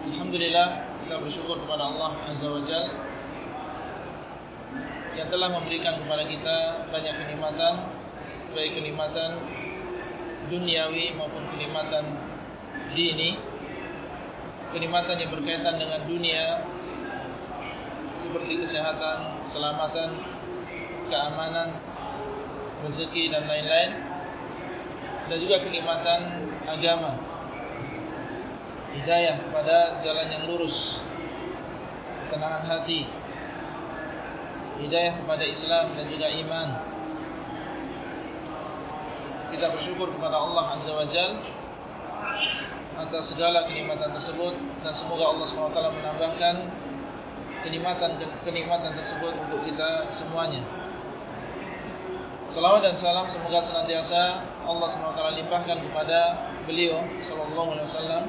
Alhamdulillah kita bersyukur kepada Allah Azza wa Jal Yang telah memberikan kepada kita banyak kenikmatan Baik kenikmatan duniawi maupun kenikmatan dini. Kenikmatan yang berkaitan dengan dunia Seperti kesehatan, keselamatan, keamanan, rezeki dan lain-lain. Dan juga kenikmatan agama hidayah pada jalan yang lurus ketenangan hati hidayah kepada Islam dan juga iman kita bersyukur kepada Allah Azza wa Jal atas segala kenikmatan tersebut dan semoga Allah SWT menambahkan kenikmatan-kenikmatan tersebut untuk kita semuanya. Salawat dan salam semoga senantiasa Allah SWT limpahkan kepada beliau Sallallahu Alaihi Wasallam,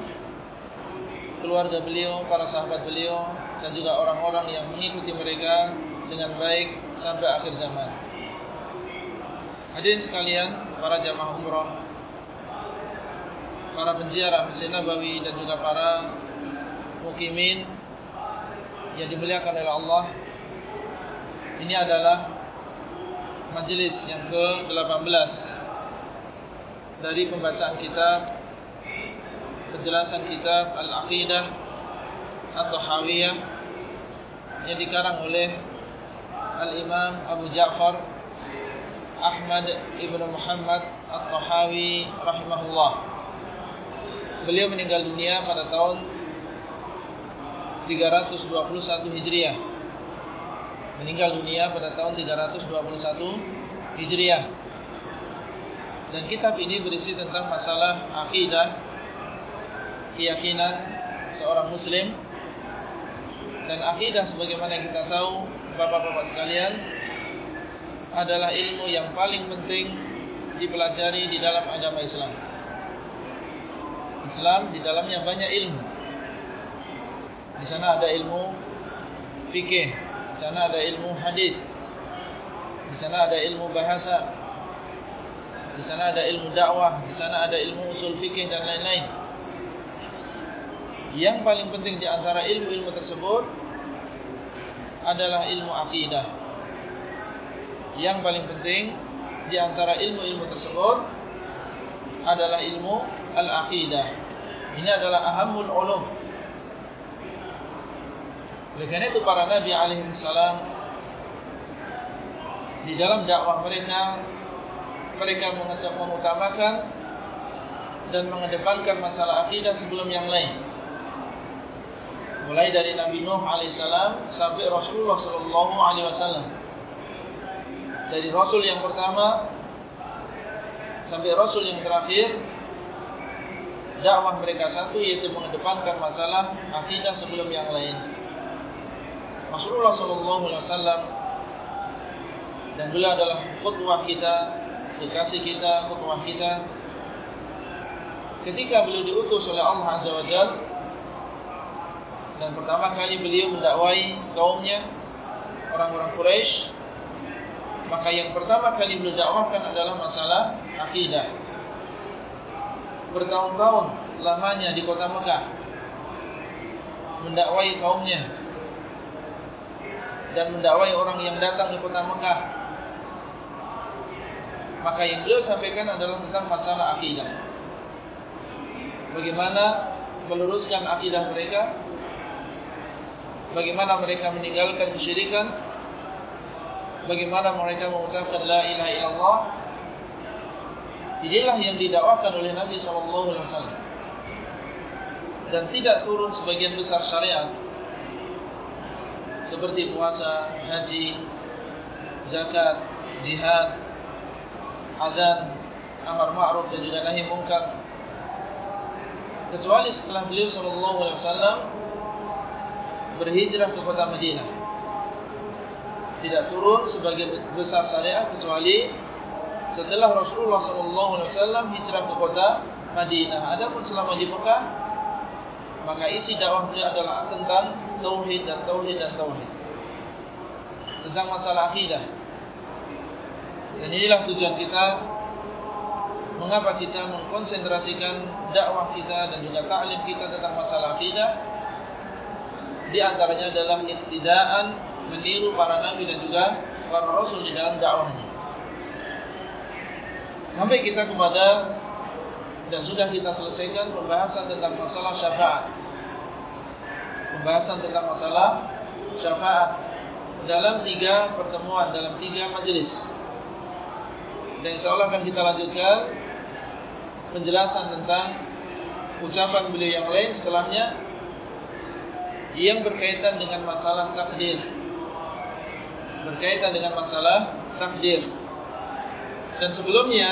keluarga beliau, para sahabat beliau dan juga orang-orang yang mengikuti mereka dengan baik sampai akhir zaman. Hadirin sekalian, para jamaah umrah, para penziarah Masjid Nabawi dan juga para mukimin yang dimuliakan oleh Allah. Ini adalah majlis yang ke-18 dari pembacaan kitab penjelasan kitab Al-Aqidah atau Hawiyah yang dikarang oleh Al-Imam Abu Ja'far Ahmad Ibn Muhammad At-Tahawi rahimahullah. Beliau meninggal dunia pada tahun 321 Hijriah. Meninggal dunia pada tahun 321 Hijriah. Dan kitab ini berisi tentang masalah akidah, keyakinan seorang muslim dan akidah sebagaimana kita tahu Bapak-bapak sekalian adalah ilmu yang paling penting dipelajari di dalam agama Islam. Islam di dalamnya banyak ilmu. Di sana ada ilmu fikih, di sana ada ilmu hadis, di sana ada ilmu bahasa, di sana ada ilmu dakwah, di sana ada ilmu usul fikih dan lain-lain. Yang paling penting di antara ilmu-ilmu tersebut adalah ilmu akidah. Yang paling penting di antara ilmu-ilmu tersebut adalah ilmu al-aqidah. Ini adalah ahamul ulum. Oleh karena itu para Nabi alaihi salam di dalam dakwah mereka mereka mengutamakan dan mengedepankan masalah akidah sebelum yang lain. Mulai dari Nabi Nuh alaihissalam sampai Rasulullah sallallahu alaihi wasallam. Dari Rasul yang pertama sampai Rasul yang terakhir, dakwah mereka satu yaitu mengedepankan masalah akidah sebelum yang lain. Rasulullah sallallahu alaihi wasallam dan beliau adalah qudwah kita, kekasih kita, qudwah kita. Ketika beliau diutus oleh Allah Azza wa Jalla dan pertama kali beliau mendakwai kaumnya orang-orang Quraisy maka yang pertama kali beliau dakwahkan adalah masalah akidah. Bertahun-tahun lamanya di kota Mekah mendakwai kaumnya dan mendakwai orang yang datang di kota Mekah. Maka yang beliau sampaikan adalah tentang masalah akidah. Bagaimana meluruskan akidah mereka bagaimana mereka meninggalkan kesyirikan, bagaimana mereka mengucapkan la ilaha illallah. Inilah yang didakwakan oleh Nabi sallallahu alaihi wasallam. Dan tidak turun sebagian besar syariat seperti puasa, haji, zakat, jihad, azan, amar ma'ruf dan juga nahi munkar. Kecuali setelah beliau sallallahu alaihi wasallam berhijrah ke kota Madinah. Tidak turun sebagai besar syariat kecuali setelah Rasulullah SAW hijrah ke kota Madinah. Adapun selama di Mekah, maka isi dakwah beliau adalah tentang tauhid dan tauhid dan tauhid. Tentang masalah akidah. Dan inilah tujuan kita mengapa kita mengkonsentrasikan dakwah kita dan juga ta'lim kita tentang masalah akidah. Di antaranya adalah iktidaan meniru para nabi dan juga para rasul di dalam dakwahnya. Sampai kita kepada dan sudah kita selesaikan pembahasan tentang masalah syafaat. Pembahasan tentang masalah syafaat dalam tiga pertemuan, dalam tiga majlis. Dan insyaAllah akan kita lanjutkan penjelasan tentang ucapan beliau yang lain setelahnya yang berkaitan dengan masalah takdir. Berkaitan dengan masalah takdir. Dan sebelumnya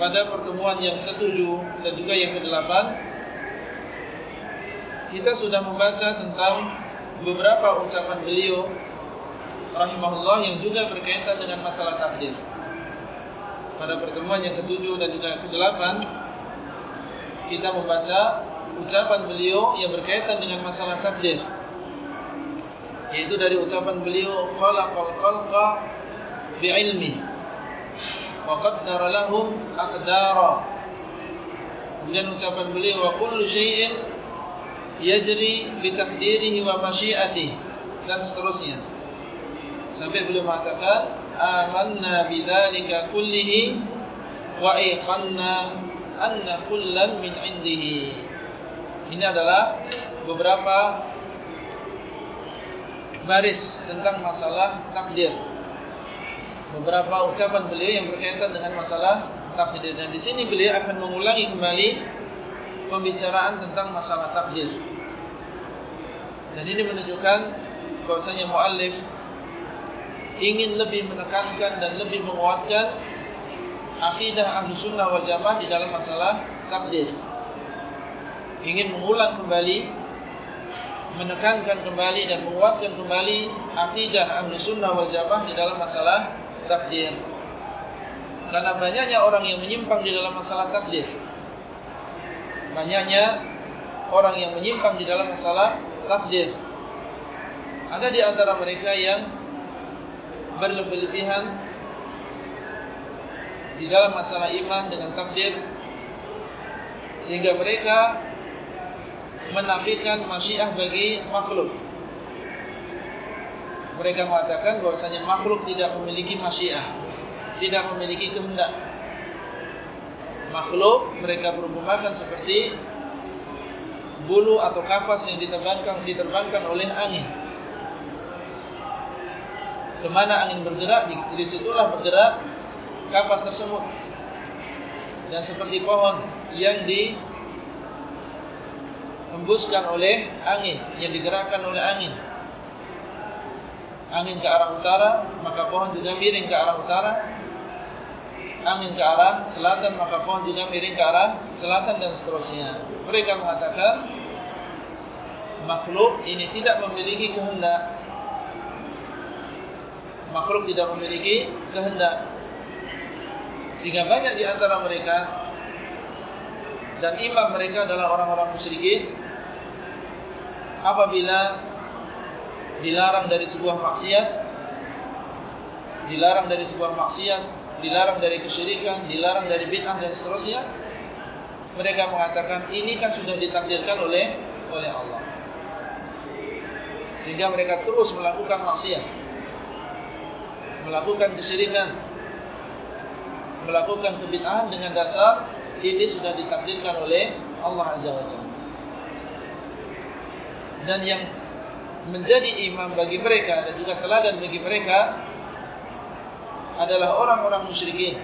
pada pertemuan yang ketujuh dan juga yang kedelapan kita sudah membaca tentang beberapa ucapan beliau rahimahullah yang juga berkaitan dengan masalah takdir. Pada pertemuan yang ketujuh dan juga kedelapan kita membaca ucapan beliau yang berkaitan dengan masalah takdir. Yaitu dari ucapan beliau khalaqal khalqa bi'ilmihi wa qaddara lahum aqdara. Kemudian ucapan beliau wa kullu syai'in yajri bi taqdirihi wa masyiatihi dan seterusnya. Sampai beliau mengatakan amanna bidzalika kullihi wa iqanna anna kullan min indihi ini adalah beberapa baris tentang masalah takdir beberapa ucapan beliau yang berkaitan dengan masalah takdir dan di sini beliau akan mengulangi kembali pembicaraan tentang masalah takdir. Dan ini menunjukkan bahwasanya muallif ingin lebih menekankan dan lebih menguatkan akidah Ahlussunnah wal Jamaah di dalam masalah takdir. Ingin mengulang kembali menekankan kembali dan menguatkan kembali akidah Ahlussunnah wal Jamaah di dalam masalah takdir. Karena banyaknya orang yang menyimpang di dalam masalah takdir. Banyaknya orang yang menyimpang di dalam masalah takdir. Ada di antara mereka yang berlebihan di dalam masalah iman dengan takdir. Sehingga mereka menafikan masyiah bagi makhluk mereka mengatakan bahwasanya makhluk tidak memiliki masyiah, tidak memiliki kehendak. Makhluk mereka perumpamakan seperti bulu atau kapas yang diterbangkan diterbangkan oleh angin. Kemana angin bergerak, di situlah bergerak kapas tersebut. Dan seperti pohon yang dihembuskan oleh angin, yang digerakkan oleh angin angin ke arah utara, maka pohon juga miring ke arah utara. Angin ke arah selatan, maka pohon juga miring ke arah selatan dan seterusnya. Mereka mengatakan makhluk ini tidak memiliki kehendak. Makhluk tidak memiliki kehendak. Sehingga banyak di antara mereka dan imam mereka adalah orang-orang musyrikin apabila dilarang dari sebuah maksiat dilarang dari sebuah maksiat dilarang dari kesyirikan dilarang dari bid'ah dan seterusnya mereka mengatakan ini kan sudah ditakdirkan oleh oleh Allah. Sehingga mereka terus melakukan maksiat. Melakukan kesyirikan. Melakukan kebid'ahan dengan dasar ini sudah ditakdirkan oleh Allah Azza wa Jalla dan yang menjadi imam bagi mereka dan juga teladan bagi mereka adalah orang-orang musyrikin.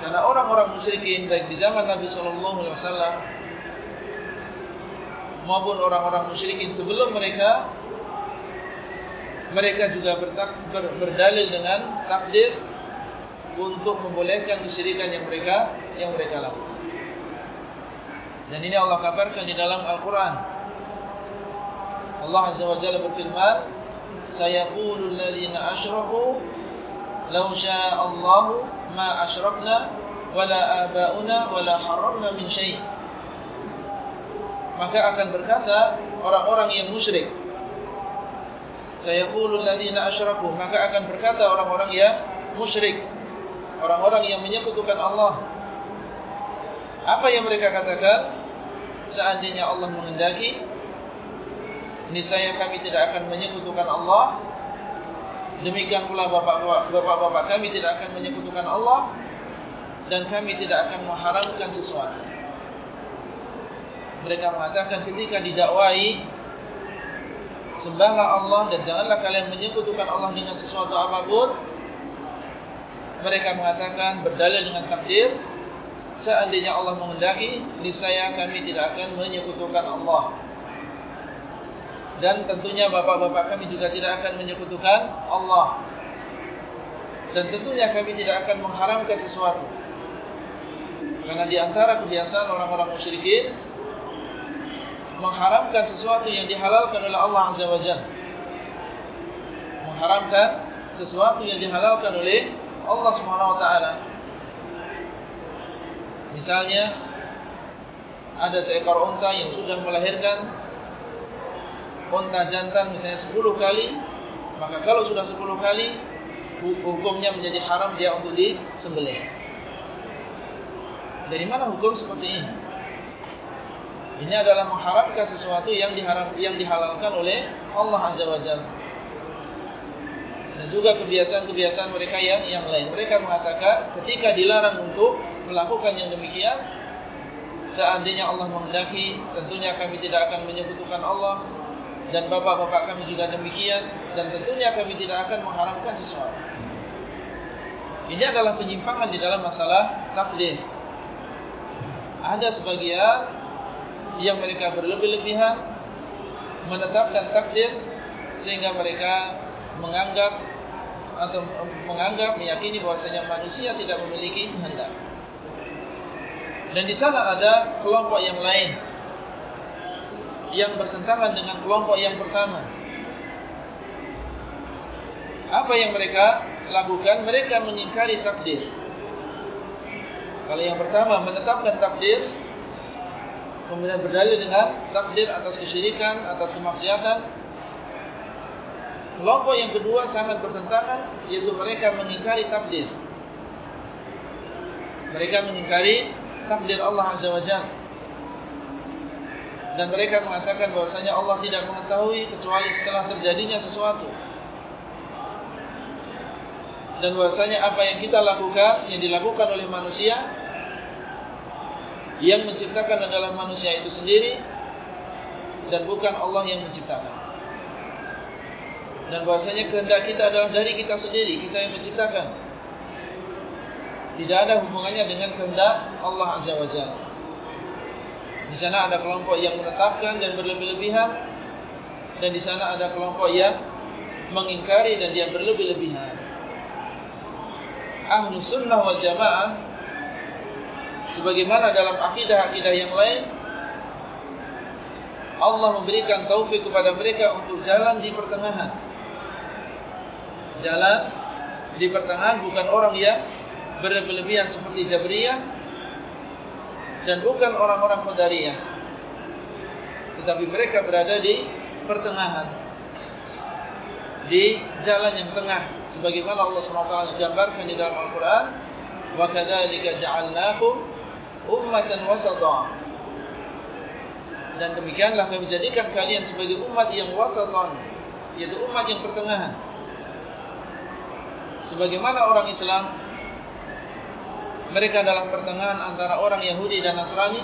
Karena orang-orang musyrikin baik di zaman Nabi sallallahu alaihi wasallam maupun orang-orang musyrikin sebelum mereka mereka juga ber, berdalil dengan takdir untuk membolehkan kesyirikan yang mereka yang mereka lakukan. Dan ini Allah kabarkan di dalam Al-Qur'an Allah Azza wa Jalla berfirman, "Sayaqulu alladziina asyraku law syaa'a Allah ma asyrakna wala aba'una wala harramna min syai'." Maka akan berkata orang-orang yang musyrik. Sayaqulu alladziina asyraku, maka akan berkata orang-orang yang musyrik. Orang-orang yang menyekutukan Allah. Apa yang mereka katakan? Seandainya Allah mengendaki niscaya kami tidak akan menyekutukan Allah. Demikian pula bapak-bapak kami tidak akan menyekutukan Allah dan kami tidak akan mengharamkan sesuatu. Mereka mengatakan ketika didakwai sembahlah Allah dan janganlah kalian menyekutukan Allah dengan sesuatu apapun. Mereka mengatakan berdalil dengan takdir seandainya Allah menghendaki niscaya kami tidak akan menyekutukan Allah dan tentunya bapak-bapak kami juga tidak akan menyekutukan Allah. Dan tentunya kami tidak akan mengharamkan sesuatu. Karena di antara kebiasaan orang-orang musyrikin mengharamkan sesuatu yang dihalalkan oleh Allah Azza wa Jalla. Mengharamkan sesuatu yang dihalalkan oleh Allah Subhanahu wa taala. Misalnya ada seekor unta yang sudah melahirkan unta jantan misalnya 10 kali, maka kalau sudah 10 kali, hukumnya menjadi haram dia untuk disembelih. Dari mana hukum seperti ini? Ini adalah mengharamkan sesuatu yang diharam yang dihalalkan oleh Allah Azza wa Jalla. Dan juga kebiasaan-kebiasaan mereka yang yang lain. Mereka mengatakan ketika dilarang untuk melakukan yang demikian, seandainya Allah menghendaki, tentunya kami tidak akan menyebutkan Allah dan bapak-bapak kami juga demikian dan tentunya kami tidak akan mengharamkan sesuatu. Ini adalah penyimpangan di dalam masalah takdir. Ada sebagian yang mereka berlebih-lebihan menetapkan takdir sehingga mereka menganggap atau menganggap meyakini bahwasanya manusia tidak memiliki kehendak. Dan di sana ada kelompok yang lain yang bertentangan dengan kelompok yang pertama. Apa yang mereka lakukan? Mereka mengingkari takdir. Kalau yang pertama menetapkan takdir, kemudian berdalil dengan takdir atas kesyirikan, atas kemaksiatan. Kelompok yang kedua sangat bertentangan, yaitu mereka mengingkari takdir. Mereka mengingkari takdir Allah Azza wa Jalla dan mereka mengatakan bahwasanya Allah tidak mengetahui kecuali setelah terjadinya sesuatu. Dan bahwasanya apa yang kita lakukan, yang dilakukan oleh manusia yang menciptakan adalah manusia itu sendiri dan bukan Allah yang menciptakan. Dan bahwasanya kehendak kita adalah dari kita sendiri, kita yang menciptakan. Tidak ada hubungannya dengan kehendak Allah Azza wa Jalla. Di sana ada kelompok yang menetapkan dan berlebih-lebihan dan di sana ada kelompok yang mengingkari dan dia berlebih-lebihan. Ahlu sunnah wal jamaah sebagaimana dalam akidah-akidah yang lain Allah memberikan taufik kepada mereka untuk jalan di pertengahan. Jalan di pertengahan bukan orang yang berlebih-lebihan seperti Jabriyah dan bukan orang-orang Qadariyah. Tetapi mereka berada di pertengahan. Di jalan yang tengah sebagaimana Allah SWT gambarkan di dalam Al-Qur'an, "Wa kadzalika ja'alnakum ummatan wasata." Dan demikianlah kami jadikan kalian sebagai umat yang wasatan, yaitu umat yang pertengahan. Sebagaimana orang Islam mereka dalam pertengahan antara orang Yahudi dan Nasrani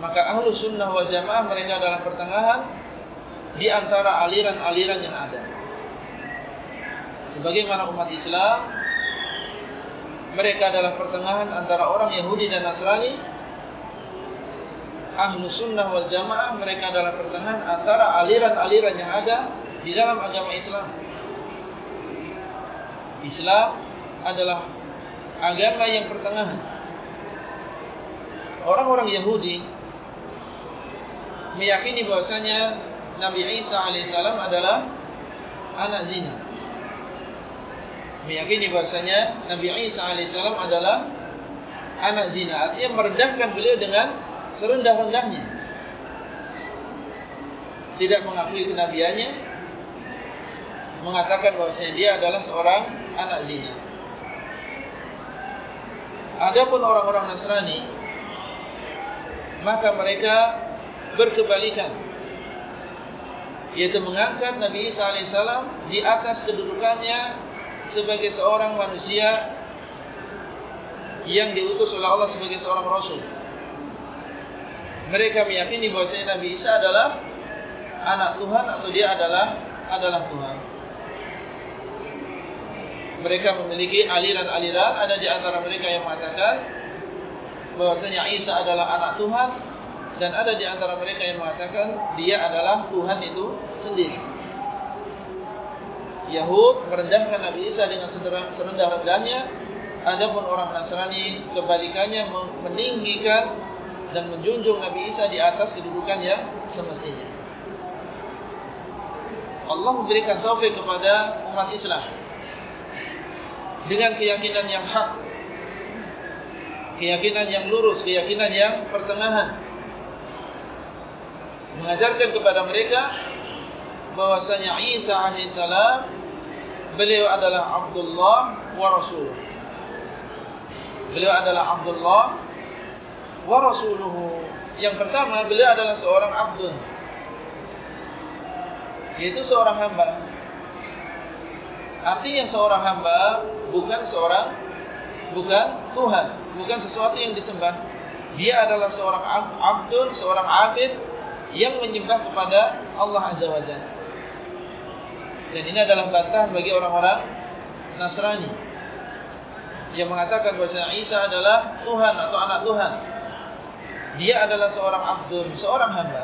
maka ahlu sunnah wal jamaah mereka dalam pertengahan di antara aliran-aliran yang ada. Sebagaimana umat Islam mereka adalah pertengahan antara orang Yahudi dan Nasrani ahlu sunnah wal jamaah mereka adalah pertengahan antara aliran-aliran yang ada di dalam agama Islam. Islam adalah agama yang pertengahan. Orang-orang Yahudi meyakini bahwasanya Nabi Isa alaihissalam adalah anak zina. Meyakini bahasanya Nabi Isa alaihissalam adalah anak zina. Artinya merendahkan beliau dengan serendah-rendahnya. Tidak mengakui kenabiannya. Mengatakan bahasanya dia adalah seorang anak zina. Adapun orang-orang Nasrani, maka mereka berkebalikan yaitu mengangkat Nabi Isa AS di atas kedudukannya sebagai seorang manusia yang diutus oleh Allah sebagai seorang Rasul. Mereka meyakini bahawa Nabi Isa adalah anak Tuhan atau dia adalah adalah Tuhan. Mereka memiliki aliran-aliran, ada di antara mereka yang mengatakan bahwasanya Isa adalah anak Tuhan dan ada di antara mereka yang mengatakan dia adalah Tuhan itu sendiri. Yahud merendahkan Nabi Isa dengan serendah-rendahnya, adapun orang Nasrani kebalikannya meninggikan dan menjunjung Nabi Isa di atas kedudukan yang semestinya. Allah memberikan taufik kepada umat Islam dengan keyakinan yang hak, keyakinan yang lurus, keyakinan yang pertengahan mengajarkan kepada mereka bahwasanya Isa alaihissalam beliau adalah Abdullah wa Rasul. Beliau adalah Abdullah wa Rasuluhu. Yang pertama beliau adalah seorang abdun. Yaitu seorang hamba. Artinya seorang hamba bukan seorang bukan Tuhan, bukan sesuatu yang disembah. Dia adalah seorang abdun, seorang abid yang menyembah kepada Allah Azza wa Jalla. Dan ini adalah bantahan bagi orang-orang Nasrani yang mengatakan bahawa Isa adalah Tuhan atau anak Tuhan. Dia adalah seorang abdun, seorang hamba.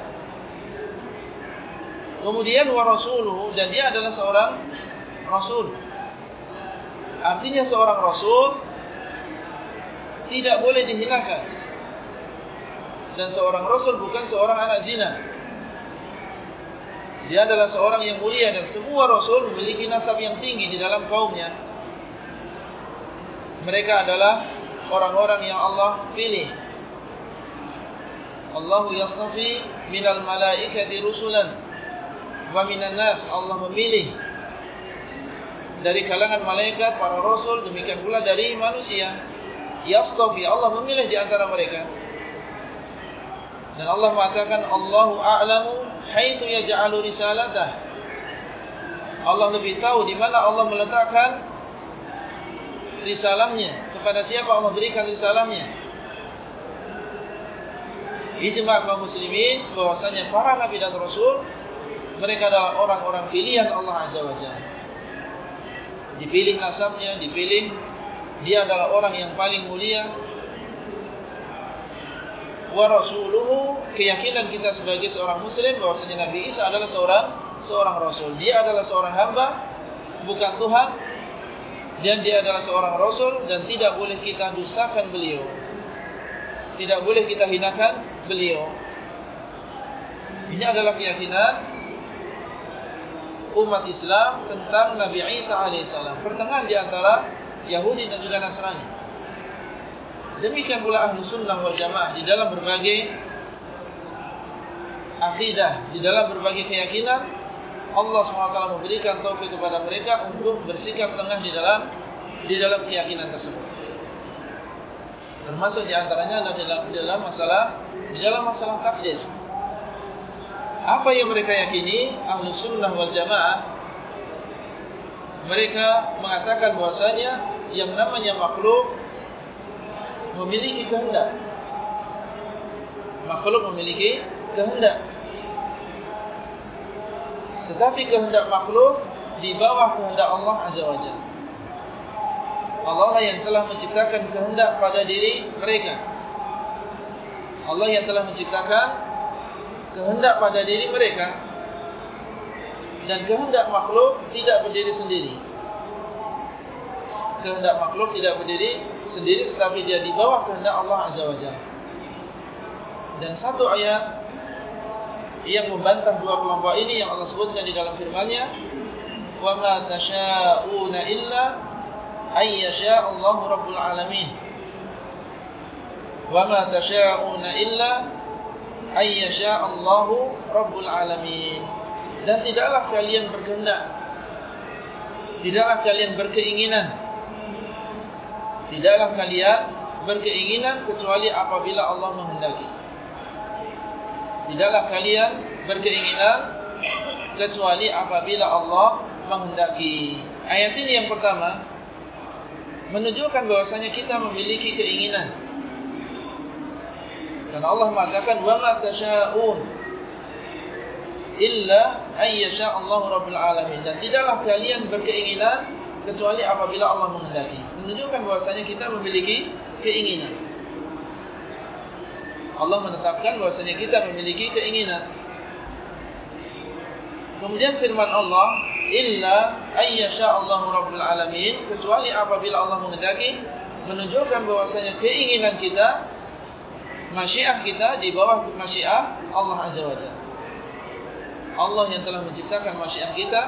Kemudian wa rasuluhu dan dia adalah seorang rasul. Artinya seorang rasul tidak boleh dihinakan dan seorang rasul bukan seorang anak zina. Dia adalah seorang yang mulia dan semua rasul memiliki nasab yang tinggi di dalam kaumnya. Mereka adalah orang-orang yang Allah pilih. Allahu yasnafi minal malaikati rusulan wa minan nas Allah memilih dari kalangan malaikat para rasul demikian pula dari manusia. Yasnafi Allah memilih di antara mereka. Dan Allah mengatakan Allahu a'lamu haitsu yaj'alu risalatah. Allah lebih tahu di mana Allah meletakkan risalahnya, kepada siapa Allah berikan risalahnya. Ijma' kaum muslimin bahwasanya para nabi dan rasul mereka adalah orang-orang pilihan Allah Azza wa Jalla. Dipilih nasabnya, dipilih dia adalah orang yang paling mulia wa rasuluhu keyakinan kita sebagai seorang muslim bahwasanya Nabi Isa adalah seorang seorang rasul. Dia adalah seorang hamba bukan Tuhan dan dia adalah seorang rasul dan tidak boleh kita dustakan beliau. Tidak boleh kita hinakan beliau. Ini adalah keyakinan umat Islam tentang Nabi Isa alaihissalam. Pertengahan di antara Yahudi dan juga Nasrani. Demikian pula ahlu sunnah wal jamaah di dalam berbagai akidah, di dalam berbagai keyakinan, Allah SWT memberikan taufik kepada mereka untuk bersikap tengah di dalam di dalam keyakinan tersebut. Termasuk di antaranya adalah di dalam masalah di dalam masalah takdir. Apa yang mereka yakini ahlu sunnah wal jamaah mereka mengatakan bahwasanya yang namanya makhluk memiliki kehendak. Makhluk memiliki kehendak. Tetapi kehendak makhluk di bawah kehendak Allah Azza wa Jalla. Allah lah yang telah menciptakan kehendak pada diri mereka. Allah yang telah menciptakan kehendak pada diri mereka. Dan kehendak makhluk tidak berdiri sendiri. Kehendak makhluk tidak berdiri sendiri tetapi dia di bawah kehendak Allah Azza wa Jalla. Dan satu ayat yang membantah dua kelompok ini yang Allah sebutkan di dalam firman-Nya, "Wa ma tasyauna illa ay yasha Allahu rabbul alamin." Wa ma tasyauna illa ay yasha Allahu rabbul alamin. Dan tidaklah kalian berkehendak Tidaklah kalian berkeinginan Tidaklah kalian berkeinginan kecuali apabila Allah menghendaki Tidaklah kalian berkeinginan kecuali apabila Allah menghendaki. Ayat ini yang pertama menunjukkan bahwasanya kita memiliki keinginan. Karena Allah mengatakan wa ma tasyaun illa ay yasha Allah rabbul alamin dan tidaklah kalian berkeinginan kecuali apabila Allah menghendaki. Menunjukkan bahwasanya kita memiliki keinginan. Allah menetapkan bahwasanya kita memiliki keinginan. Kemudian firman Allah, illa ayyasha Allahu rabbul alamin, kecuali apabila Allah menghendaki menunjukkan bahwasanya keinginan kita masyiah kita di bawah masyiah Allah azza wajalla. Allah yang telah menciptakan masyiah kita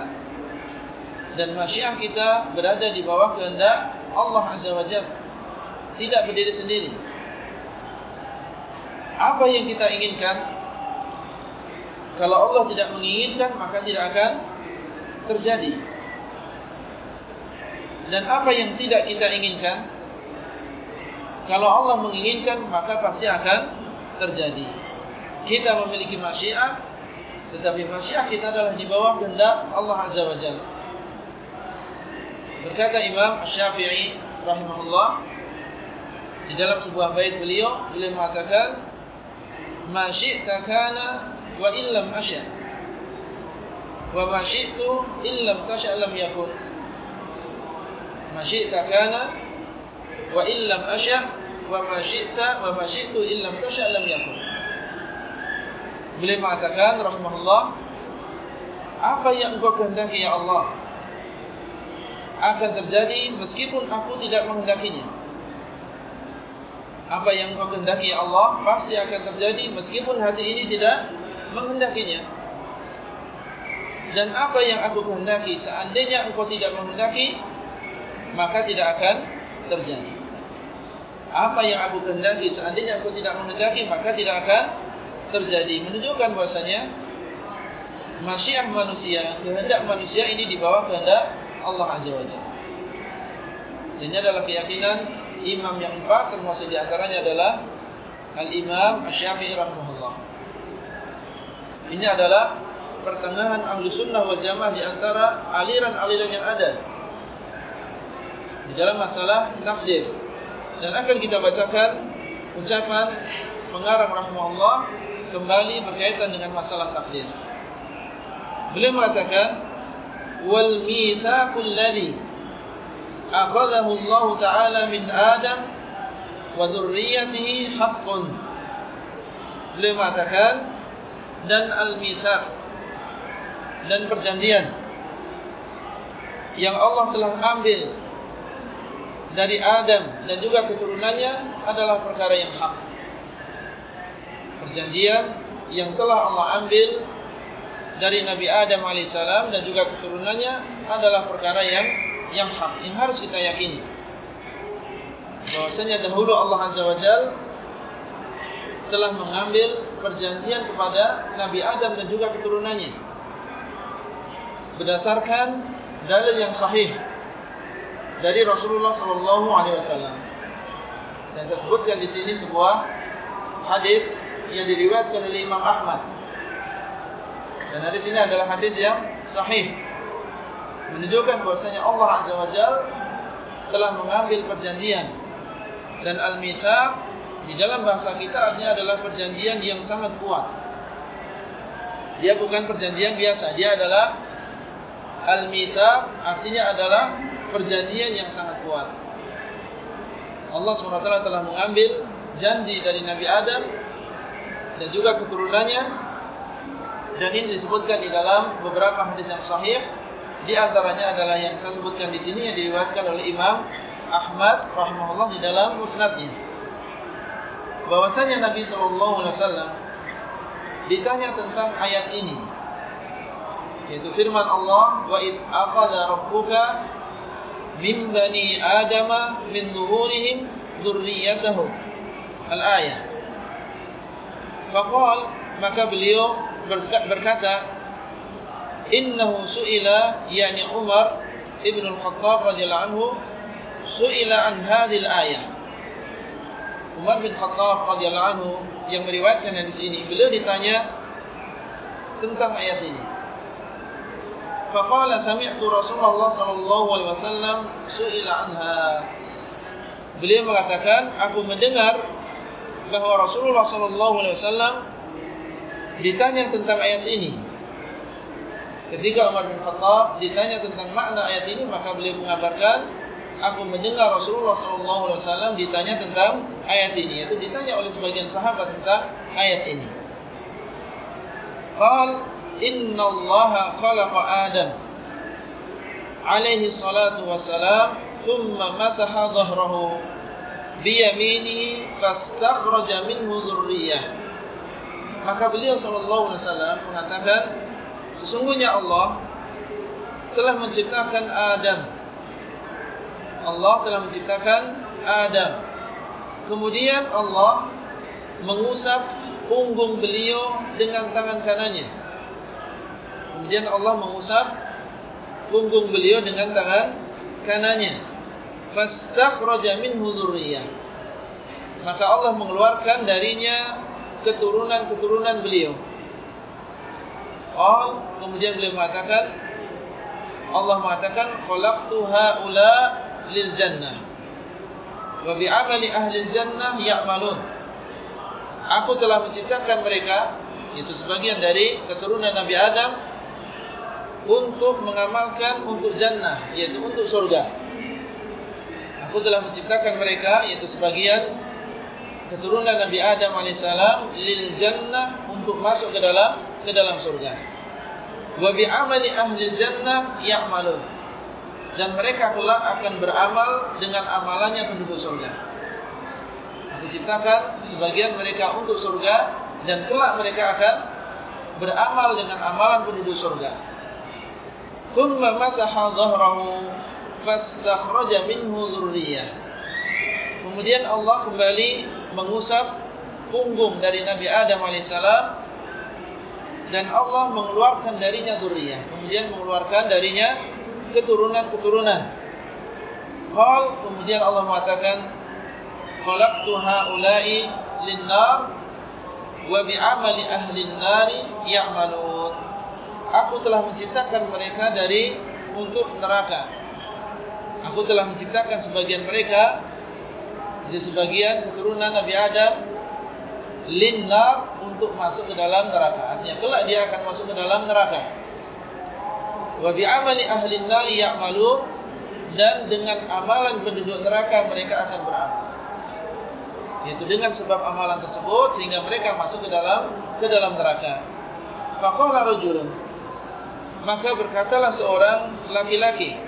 dan masyiah kita berada di bawah kehendak Allah azza wajalla. Tidak berdiri sendiri apa yang kita inginkan kalau Allah tidak menginginkan maka tidak akan terjadi dan apa yang tidak kita inginkan kalau Allah menginginkan maka pasti akan terjadi. Kita memiliki masyiah tetapi masyiah kita adalah di bawah kehendak Allah azza wajalla berkata Imam Syafi'i rahimahullah di dalam sebuah bait beliau beliau mengatakan ma syi'ta kana wa illam asya. Wa ma syi'tu illam tasya lam yakun. Ma syi'ta kana wa illam asya wa ma syi'ta wa ma syi'tu illam tasya lam yakun beliau mengatakan rahimahullah apa yang engkau kehendaki ya Allah akan terjadi meskipun aku tidak menghendakinya apa yang kau kehendaki ya Allah pasti akan terjadi meskipun hati ini tidak menghendakinya. Dan apa yang aku kehendaki seandainya engkau tidak menghendaki maka tidak akan terjadi. Apa yang aku kehendaki seandainya engkau tidak menghendaki maka tidak akan terjadi. Menunjukkan bahasanya masyiah manusia, kehendak manusia ini di bawah kehendak Allah Azza wa Jalla. Ini adalah keyakinan imam yang empat termasuk di antaranya adalah Al-Imam Asy-Syafi'i rahimahullah. Ini adalah pertengahan Ahlu Sunnah wal Jamaah di antara aliran-aliran yang ada di dalam masalah takdir. Dan akan kita bacakan ucapan pengarang rahimahullah kembali berkaitan dengan masalah takdir. Beliau mengatakan wal mitsaqul ladzi akhadahu Allah Taala min Adam wa dzurriyyatihi haqqun. Beliau mengatakan dan al-mitsaq dan perjanjian yang Allah telah ambil dari Adam dan juga keturunannya adalah perkara yang hak. Perjanjian yang telah Allah ambil dari Nabi Adam alaihissalam dan juga keturunannya adalah perkara yang yang hak yang harus kita yakini bahwasanya dahulu Allah Azza wa Jal telah mengambil perjanjian kepada Nabi Adam dan juga keturunannya berdasarkan dalil yang sahih dari Rasulullah sallallahu alaihi wasallam. Dan saya sebutkan di sini sebuah hadis yang diriwayatkan oleh Imam Ahmad. Dan hadis ini adalah hadis yang sahih. Menunjukkan bahwasanya Allah Azza wa Jal telah mengambil perjanjian dan al-mitsaq di dalam bahasa kita artinya adalah perjanjian yang sangat kuat. Dia bukan perjanjian biasa, dia adalah al-mitsaq artinya adalah perjanjian yang sangat kuat. Allah SWT telah mengambil janji dari Nabi Adam dan juga keturunannya dan ini disebutkan di dalam beberapa hadis yang sahih di antaranya adalah yang saya sebutkan di sini yang diriwayatkan oleh Imam Ahmad rahimahullah di dalam musnadnya. Bahwasanya Nabi wasallam ditanya tentang ayat ini yaitu firman Allah wa id akhadha rabbuka min bani adama min zuhurihim dzurriyyatahum al-ayah. Faqal maka beliau berkata innahu su'ila yani Umar ibn al-Khattab radhiyallahu anhu su'ila an hadhihi al-ayah Umar bin Khattab radhiyallahu anhu yang meriwayatkan di sini beliau ditanya tentang ayat ini faqala sami'tu Rasulullah sallallahu alaihi wasallam su'ila anha. Beliau mengatakan aku mendengar bahawa Rasulullah sallallahu alaihi wasallam ditanya tentang ayat ini. Ketika Umar bin Khattab ditanya tentang makna ayat ini maka beliau mengabarkan aku mendengar Rasulullah sallallahu alaihi wasallam ditanya tentang ayat ini. Yaitu ditanya oleh sebagian sahabat tentang ayat ini. Qal inna Allah khalaqa Adam alaihi salatu wassalam thumma masaha dhahrahu biyaminihi fastakhraja minhu dhurriyyah. Maka beliau sallallahu alaihi wasallam mengatakan sesungguhnya Allah telah menciptakan Adam. Allah telah menciptakan Adam. Kemudian Allah mengusap punggung beliau dengan tangan kanannya Kemudian Allah mengusap punggung beliau dengan tangan kanannya. Fastakhraja minhu dzurriyyah. Maka Allah mengeluarkan darinya keturunan-keturunan beliau. All kemudian beliau mengatakan Allah mengatakan khalaqtu haula lil jannah. Wa bi amali ahli jannah ya'malun. Aku telah menciptakan mereka itu sebagian dari keturunan Nabi Adam untuk mengamalkan untuk jannah yaitu untuk surga. Aku telah menciptakan mereka yaitu sebagian keturunan Nabi Adam alaihissalam lil jannah untuk masuk ke dalam ke dalam surga. Wa bi amali ahli jannah ya'malun. Dan mereka kelak akan beramal dengan amalannya penduduk surga. Aku ciptakan sebagian mereka untuk surga dan kelak mereka akan beramal dengan amalan penduduk surga thumma masaha dhahrahu fastakhraja minhu dhurriyyah kemudian Allah kembali mengusap punggung dari Nabi Adam as dan Allah mengeluarkan darinya dhurriyyah kemudian mengeluarkan darinya keturunan-keturunan. Qal kemudian Allah mengatakan khalaqtu haula'i lin-nar wa bi'amali ahli an-nar ya'malun. Aku telah menciptakan mereka dari untuk neraka. Aku telah menciptakan sebagian mereka dari sebagian keturunan Nabi Adam linnar untuk masuk ke dalam neraka. Artinya kelak dia akan masuk ke dalam neraka. Wa bi amali ahli an-nar ya'malu dan dengan amalan penduduk neraka mereka akan beramal. Yaitu dengan sebab amalan tersebut sehingga mereka masuk ke dalam ke dalam neraka. Faqala rajulun maka berkatalah seorang laki-laki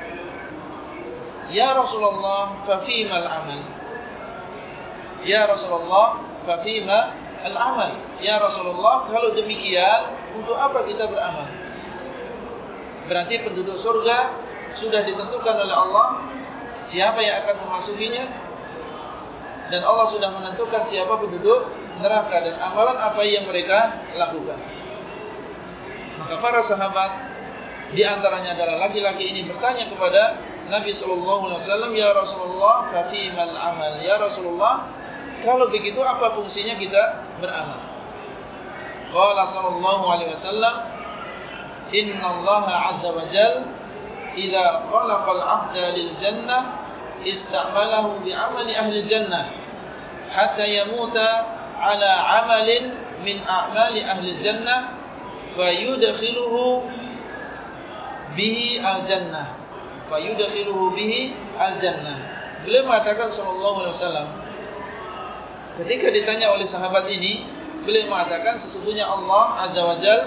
Ya Rasulullah fafima al-amal Ya Rasulullah fafima al-amal. Ya Rasulullah kalau demikian untuk apa kita beramal? Berarti penduduk surga sudah ditentukan oleh Allah siapa yang akan memasukinya dan Allah sudah menentukan siapa penduduk neraka dan amalan apa yang mereka lakukan. Maka para sahabat di antaranya adalah laki-laki ini bertanya kepada Nabi sallallahu alaihi wasallam, "Ya Rasulullah, kafimal amal?" Ya Rasulullah, kalau begitu apa fungsinya kita beramal? Qala sallallahu alaihi wasallam, "Inna Allah 'azza wa jalla idza khalaqa al-'abda lil jannah ista'malahu bi 'amali ahli jannah hatta yamuta 'ala 'amalin min a'mali ahli jannah fayudkhiluhu bihi al-jannah. Fa yudkhiluhu bihi al-jannah. Beliau mengatakan sallallahu alaihi wasallam ketika ditanya oleh sahabat ini beliau mengatakan sesungguhnya Allah azza wajal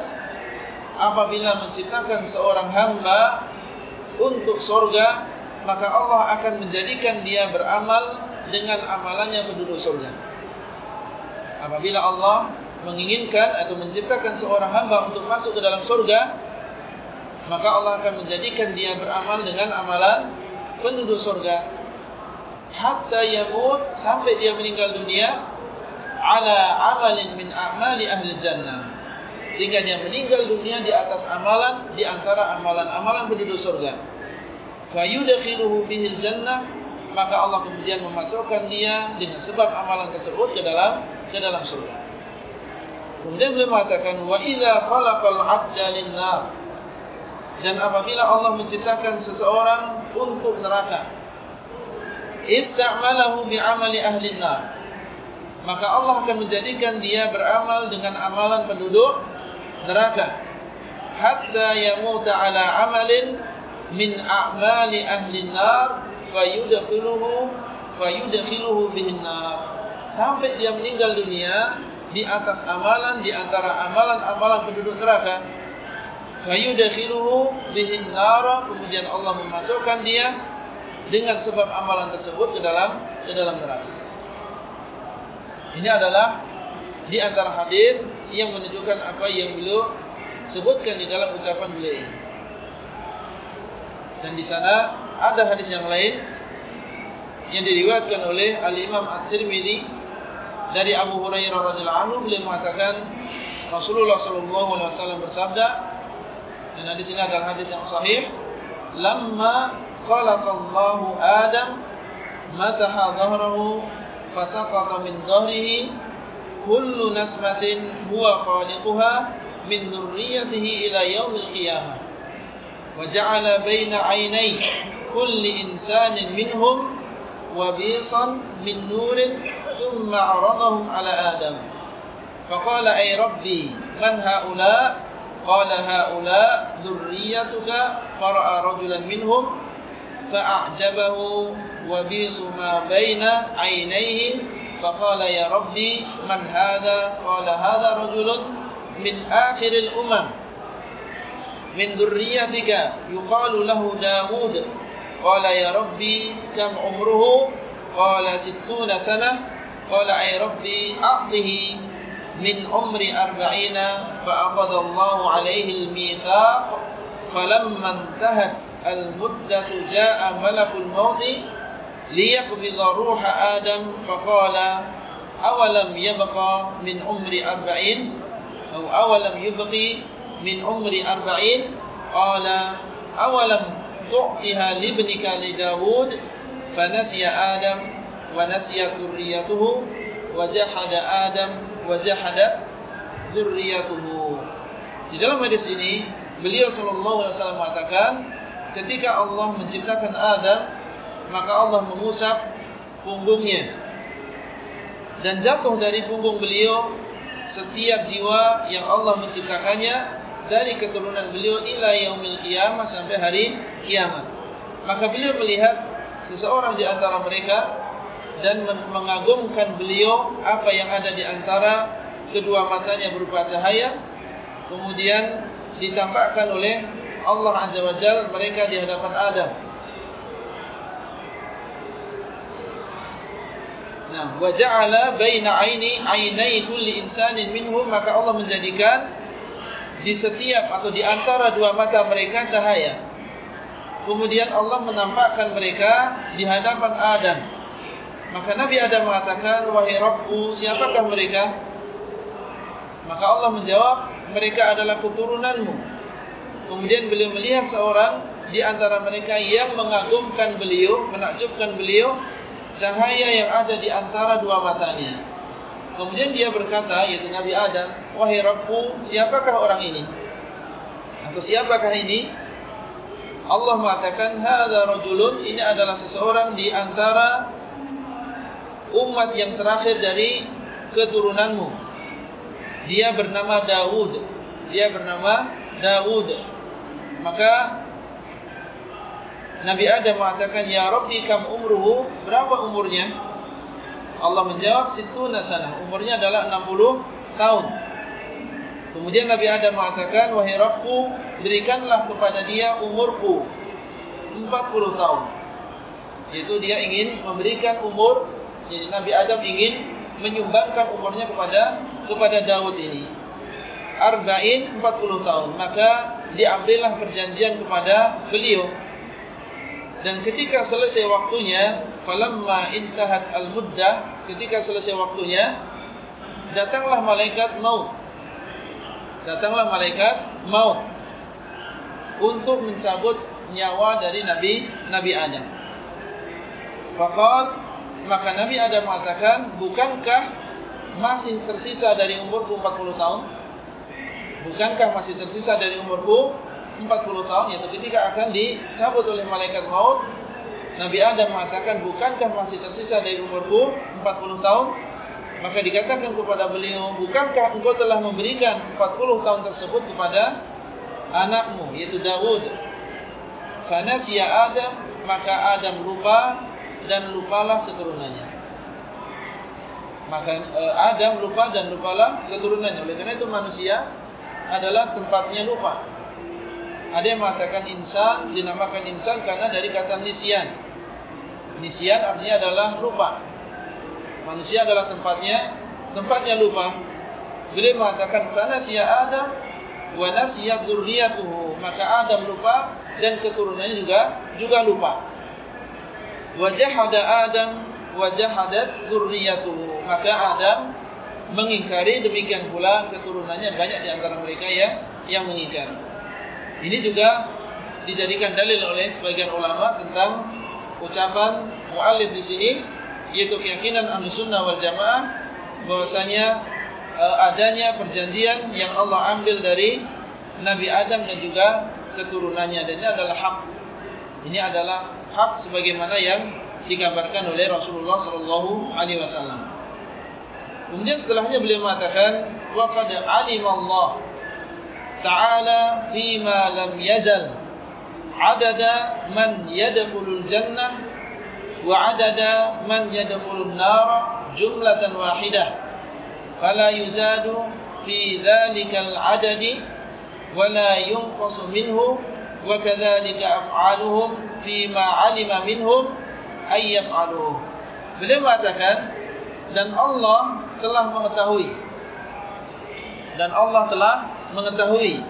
apabila menciptakan seorang hamba untuk surga maka Allah akan menjadikan dia beramal dengan amalannya penduduk surga apabila Allah menginginkan atau menciptakan seorang hamba untuk masuk ke dalam surga, maka Allah akan menjadikan dia beramal dengan amalan penduduk surga. Hatta yamut sampai dia meninggal dunia ala amalin min a'mali ahli jannah. Sehingga dia meninggal dunia di atas amalan di antara amalan-amalan penduduk surga. Fayudkhiluhu bihil jannah maka Allah kemudian memasukkan dia dengan sebab amalan tersebut ke dalam ke dalam surga. Kemudian beliau mengatakan wa idza khalaqal 'abda lin-nar dan apabila Allah menciptakan seseorang untuk neraka ista'malahu bi'amali ahli nar maka Allah akan menjadikan dia beramal dengan amalan penduduk neraka. Hatta yamuta ala amalin min a'mali ahli nar fayudkhiluhu fayudkhiluhu bihin nar. Sampai dia meninggal dunia di atas amalan di antara amalan-amalan penduduk neraka fayudkhiluhu bihin nar kemudian Allah memasukkan dia dengan sebab amalan tersebut ke dalam ke dalam neraka. Ini adalah di antara hadis yang menunjukkan apa yang beliau sebutkan di dalam ucapan beliau ini. Dan di sana ada hadis yang lain yang diriwayatkan oleh Al Imam At-Tirmizi dari Abu Hurairah radhiyallahu anhu. Beliau mengatakan Rasulullah sallallahu alaihi wasallam bersabda dan hadis ini adalah hadis yang sahih lamma khalaqallahu Adam masaha dhahrahu fasaqata min dhahrihi kullu nasmatin huwa khaliquha min dhurriyyatihi ila yaumil qiyamah wa ja'ala baina 'ainai kulli insanin minhum وبيصا من نور ثم عرضهم على آدم فقال أي ربي من هؤلاء قال هؤلاء ذريتك فرأى رجلا منهم فأعجبه وبيص ما بين عينيه فقال يا ربي من هذا؟ قال هذا رجل من آخر الأمم. من ذريتك يقال له داود قال يا ربي كم عمره؟ قال ستون سنة. قال أي ربي أعطه. من عمر أربعين فأخذ الله عليه الميثاق فلما انتهت المدة جاء ملك الموت ليقبض روح آدم فقال أولم يبقى من عمر أربعين؟ أو أولم يبقي من عمر أربعين؟ قال أولم تعطيها لابنك لداود؟ فنسي آدم ونسي ذريته وجحد آدم wajahada zuriyatuhu. Di dalam hadis ini, beliau sallallahu alaihi wasallam mengatakan, ketika Allah menciptakan Adam, maka Allah mengusap punggungnya. Dan jatuh dari punggung beliau setiap jiwa yang Allah menciptakannya dari keturunan beliau ila yaumil qiyamah sampai hari kiamat. Maka beliau melihat seseorang di antara mereka dan mengagumkan beliau apa yang ada di antara kedua matanya berupa cahaya. Kemudian ditampakkan oleh Allah Azza wa Jal mereka di hadapan Adam. Nah, wa ja'ala baina aini ainai kulli insanin minhum maka Allah menjadikan di setiap atau di antara dua mata mereka cahaya. Kemudian Allah menampakkan mereka di hadapan Adam. Maka Nabi Adam mengatakan, Wahai Rabbu, siapakah mereka? Maka Allah menjawab, mereka adalah keturunanmu. Kemudian beliau melihat seorang di antara mereka yang mengagumkan beliau, menakjubkan beliau, cahaya yang ada di antara dua matanya. Kemudian dia berkata, yaitu Nabi Adam, Wahai Rabbu, siapakah orang ini? Atau siapakah ini? Allah mengatakan, Hada rajulun, ini adalah seseorang di antara umat yang terakhir dari keturunanmu. Dia bernama Dawud. Dia bernama Dawud. Maka Nabi Adam mengatakan, Ya Rabbi kam umruhu, berapa umurnya? Allah menjawab situna sana. Umurnya adalah 60 tahun. Kemudian Nabi Adam mengatakan, Wahai Rabbu, berikanlah kepada dia umurku 40 tahun. Yaitu dia ingin memberikan umur, jadi Nabi Adam ingin menyumbangkan umurnya kepada kepada Daud ini. Arba'in 40 tahun. Maka diambillah perjanjian kepada beliau. Dan ketika selesai waktunya falamma intahat al-muddah ketika selesai waktunya datanglah malaikat maut. Datanglah malaikat maut untuk mencabut nyawa dari Nabi Nabi Adam. Fakal maka Nabi Adam mengatakan, bukankah masih tersisa dari umurku 40 tahun? Bukankah masih tersisa dari umurku 40 tahun? Yaitu ketika akan dicabut oleh malaikat maut, Nabi Adam mengatakan, bukankah masih tersisa dari umurku 40 tahun? Maka dikatakan kepada beliau, bukankah engkau telah memberikan 40 tahun tersebut kepada anakmu yaitu Dawud. Fanasiya Adam maka Adam lupa dan lupalah keturunannya. Maka eh, Adam lupa dan lupalah keturunannya. Oleh karena itu manusia adalah tempatnya lupa. Ada yang mengatakan insan dinamakan insan karena dari kata nisyan. Nisyan artinya adalah lupa. Manusia adalah tempatnya tempatnya lupa. Beliau mengatakan fanasiya Adam wa nasiyat dzurriyyatuhu maka Adam lupa dan keturunannya juga juga lupa wa jahada Adam wa jahadat dzurriyyatuhu maka Adam mengingkari demikian pula keturunannya. Banyak di antara mereka yang yang mengingkari ini juga dijadikan dalil oleh sebagian ulama tentang ucapan muallif di sini yaitu keyakinan Ahlussunnah wal Jamaah bahwasanya uh, adanya perjanjian yang Allah ambil dari Nabi Adam dan juga keturunannya. Dan ini adalah hak. Ini adalah hak sebagaimana yang dikabarkan oleh Rasulullah sallallahu alaihi wasallam. Kemudian setelahnya beliau mengatakan waqad alim Allah ta'ala fima lam yazal adada man yadkhulul jannah wa adada man yadkhulun nar jumlatan wahidah fala yuzadu fi dzalikal adadi wala yunqasu minhu وكذلك أفعالهم فيما علم منهم أن يفعلوه beliau mengatakan dan Allah telah mengetahui dan Allah telah mengetahui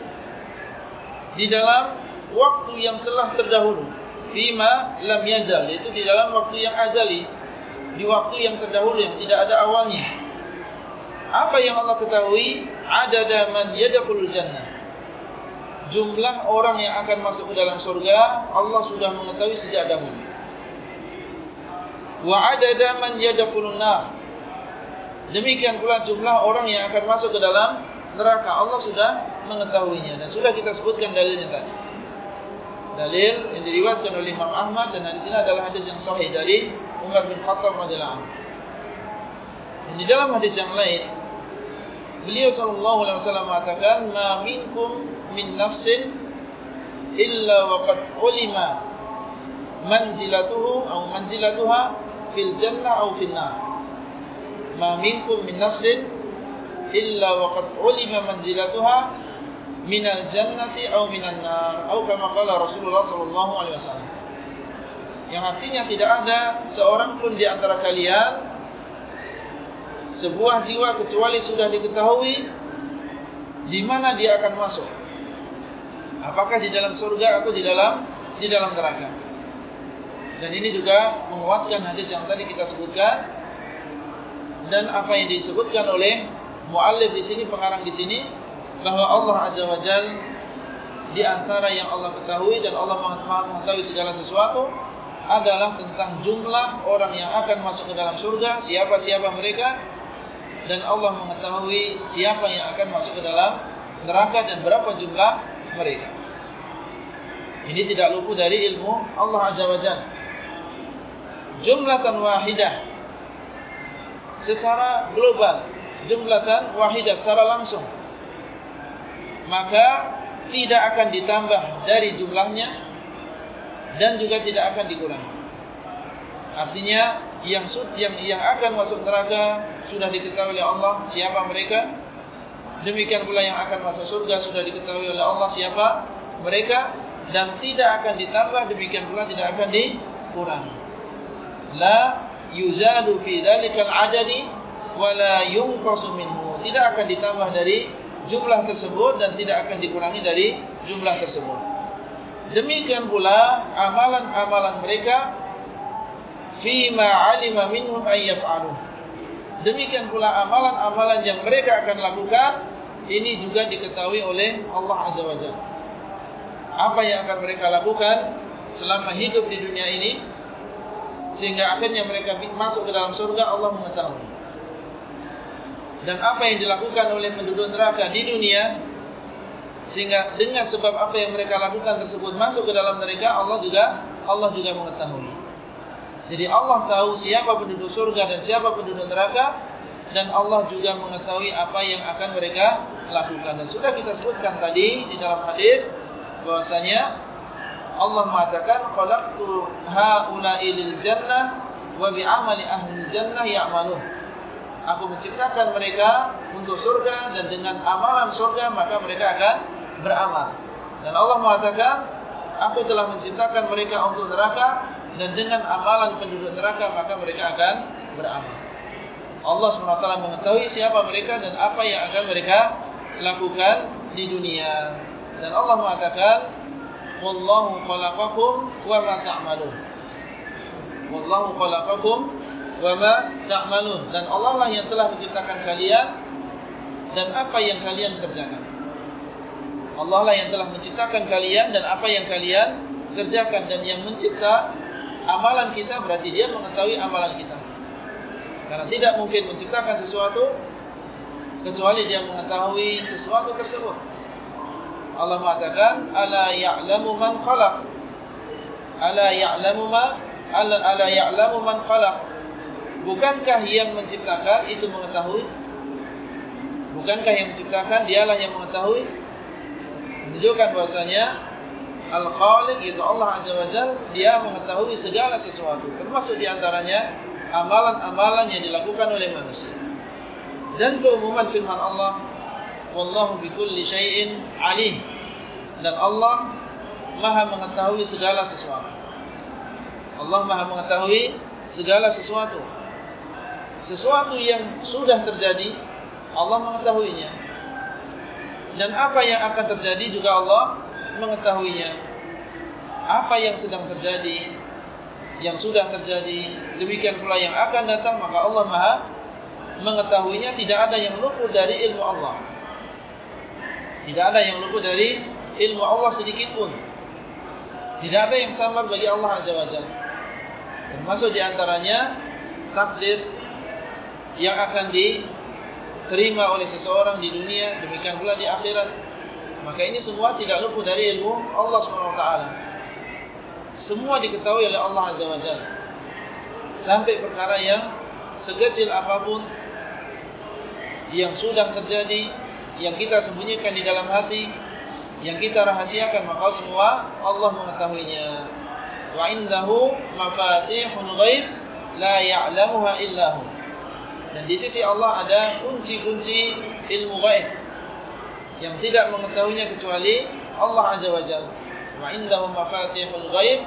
di dalam waktu yang telah terdahulu fima lam yazal itu di dalam waktu yang azali di waktu yang terdahulu yang tidak ada awalnya apa yang Allah ketahui ada man yadkhulul jannah jumlah orang yang akan masuk ke dalam surga Allah sudah mengetahui sejak dahulu. Wa adada man yadkhulun demikian pula jumlah orang yang akan masuk ke dalam neraka. Allah sudah mengetahuinya. Dan sudah kita sebutkan dalilnya tadi. Dalil yang diriwayatkan oleh Imam Ahmad dan hadis ini adalah hadis yang sahih dari Umar bin Khattab radhiyallahu anhu. Di dalam hadis yang lain Beliau sallallahu alaihi wasallam mengatakan ma minkum min nafsin illa waqad ulima manzilatuhu atau manzilatuha fil jannah atau fil nar. Ma minkum min nafsin illa waqad ulima manzilatuha min al jannati atau min an nar atau kama qala Rasulullah sallallahu alaihi wasallam. Yang artinya tidak ada seorang pun di antara kalian sebuah jiwa kecuali sudah diketahui di mana dia akan masuk. Apakah di dalam surga atau di dalam di dalam neraka. Dan ini juga menguatkan hadis yang tadi kita sebutkan dan apa yang disebutkan oleh muallif di sini pengarang di sini bahwa Allah Azza wa Jal di antara yang Allah ketahui dan Allah mengetahui segala sesuatu adalah tentang jumlah orang yang akan masuk ke dalam surga, siapa-siapa mereka dan Allah mengetahui siapa yang akan masuk ke dalam neraka dan berapa jumlah mereka. Ini tidak luput dari ilmu Allah Azza wa Jalla. Jumlatan wahidah secara global, jumlatan wahidah secara langsung. Maka tidak akan ditambah dari jumlahnya dan juga tidak akan dikurangi. Artinya yang yang yang akan masuk neraka sudah diketahui oleh Allah siapa mereka. Demikian pula yang akan masuk surga sudah diketahui oleh Allah siapa mereka dan tidak akan ditambah demikian pula tidak akan dikurangi. La yuzadu fi dzalikal adadi wa la yunqasu minhu tidak akan ditambah dari jumlah tersebut dan tidak akan dikurangi dari jumlah tersebut. Demikian pula amalan-amalan mereka fima alima minhum ay yaf'alu. Demikian pula amalan-amalan yang mereka akan lakukan ini juga diketahui oleh Allah Azza wa Jalla. Apa yang akan mereka lakukan selama hidup di dunia ini sehingga akhirnya mereka masuk ke dalam surga Allah mengetahui. Dan apa yang dilakukan oleh penduduk neraka di dunia sehingga dengan sebab apa yang mereka lakukan tersebut masuk ke dalam mereka Allah juga Allah juga mengetahui. Jadi Allah tahu siapa penduduk surga dan siapa penduduk neraka dan Allah juga mengetahui apa yang akan mereka lakukan. Dan sudah kita sebutkan tadi di dalam hadis bahwasanya Allah mengatakan khalaqtu haula'i lil jannah wa bi'amali ahli jannah ya'malun. Aku menciptakan mereka untuk surga dan dengan amalan surga maka mereka akan beramal. Dan Allah mengatakan, aku telah menciptakan mereka untuk neraka dan dengan amalan penduduk neraka maka mereka akan beramal. Allah SWT mengetahui siapa mereka dan apa yang akan mereka lakukan di dunia. Dan Allah mengatakan, Wallahu khalaqakum wa ma ta'malun. Wallahu khalaqakum wa ma ta'malun dan Allah lah yang telah menciptakan kalian dan apa yang kalian kerjakan. Allah lah yang telah menciptakan kalian dan apa yang kalian kerjakan dan yang mencipta amalan kita berarti dia mengetahui amalan kita. Karena tidak mungkin menciptakan sesuatu kecuali dia mengetahui sesuatu tersebut. Allah mengatakan ala ya'lamu man khalaq. Ala ya'lamu ma ala ala ya'lamu man khalaq. Bukankah yang menciptakan itu mengetahui? Bukankah yang menciptakan dialah yang mengetahui? Menunjukkan bahasanya Al-Khaliq itu Allah Azza wa Jal Dia mengetahui segala sesuatu Termasuk diantaranya Amalan-amalan yang dilakukan oleh manusia. Dan keumuman firman Allah Wallahu bikulli syai'in alim. Dan Allah Maha mengetahui segala sesuatu. Allah maha mengetahui segala sesuatu. Sesuatu yang sudah terjadi Allah mengetahuinya. Dan apa yang akan terjadi juga Allah mengetahuinya apa yang sedang terjadi yang sudah terjadi demikian pula yang akan datang maka Allah Maha mengetahuinya. Tidak ada yang luput dari ilmu Allah. Tidak ada yang luput dari ilmu Allah sedikit pun. Tidak ada yang samar bagi Allah Azza wa Jalla. Termasuk diantaranya takdir yang akan diterima oleh seseorang di dunia demikian pula di akhirat maka ini semua tidak luput dari ilmu Allah SWT semua diketahui oleh Allah Azza wa Jalla. Sampai perkara yang sekecil apapun yang sudah terjadi yang kita sembunyikan di dalam hati yang kita rahasiakan maka semua Allah mengetahuinya. Wa indahu mafatihul ghaib la ya'lamuha illa hu. Dan di sisi Allah ada kunci-kunci ilmu gaib yang tidak mengetahuinya kecuali Allah Azza wa Jalla. Wa indahu mafatihul ghaib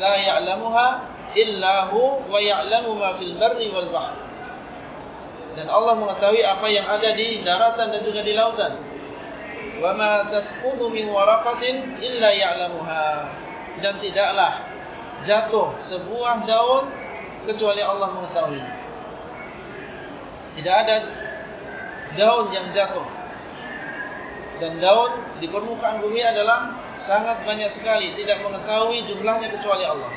la ya'lamuha illa hu wa ya'lamu ma fil barri wal bahr. Dan Allah mengetahui apa yang ada di daratan dan juga di lautan. Wa ma tasqutu min waraqatin illa ya'lamuha. Dan tidaklah jatuh sebuah daun kecuali Allah mengetahuinya. Tidak ada daun yang jatuh. Dan daun di permukaan bumi adalah sangat banyak sekali. Tidak mengetahui jumlahnya kecuali Allah.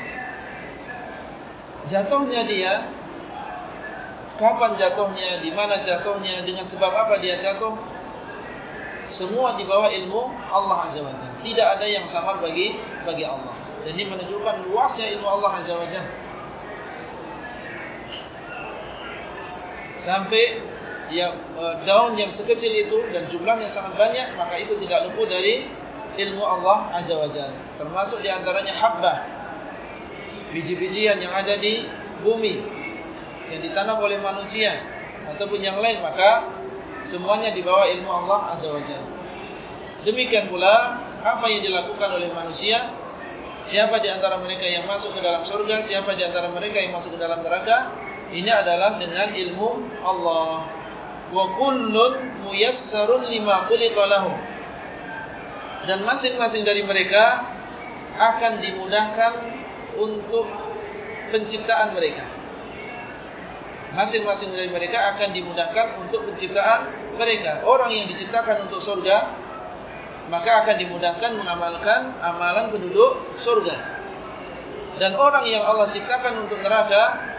Jatuhnya dia. Kapan jatuhnya, di mana jatuhnya, dengan sebab apa dia jatuh. Semua di bawah ilmu Allah Azza wa Jalla. Tidak ada yang samar bagi bagi Allah. Dan ini menunjukkan luasnya ilmu Allah Azza wa Jalla. Ya daun yang sekecil itu dan jumlahnya sangat banyak maka itu tidak luput dari ilmu Allah azza wajalla termasuk di antaranya habbah. Biji-bijian yang ada di bumi yang ditanam oleh manusia ataupun yang lain maka semuanya di bawah ilmu Allah azza wajalla demikian pula apa yang dilakukan oleh manusia? Siapa di antara mereka yang masuk ke dalam surga? Siapa di antara mereka yang masuk ke dalam neraka? Ini adalah dengan ilmu Allah. Wa kullun muyassarun lima khuliqa lahu. Dan masing-masing dari mereka akan dimudahkan untuk penciptaan mereka. Masing-masing dari mereka akan dimudahkan untuk penciptaan mereka. Orang yang diciptakan untuk surga maka akan dimudahkan mengamalkan amalan penduduk surga. Dan orang yang Allah ciptakan untuk neraka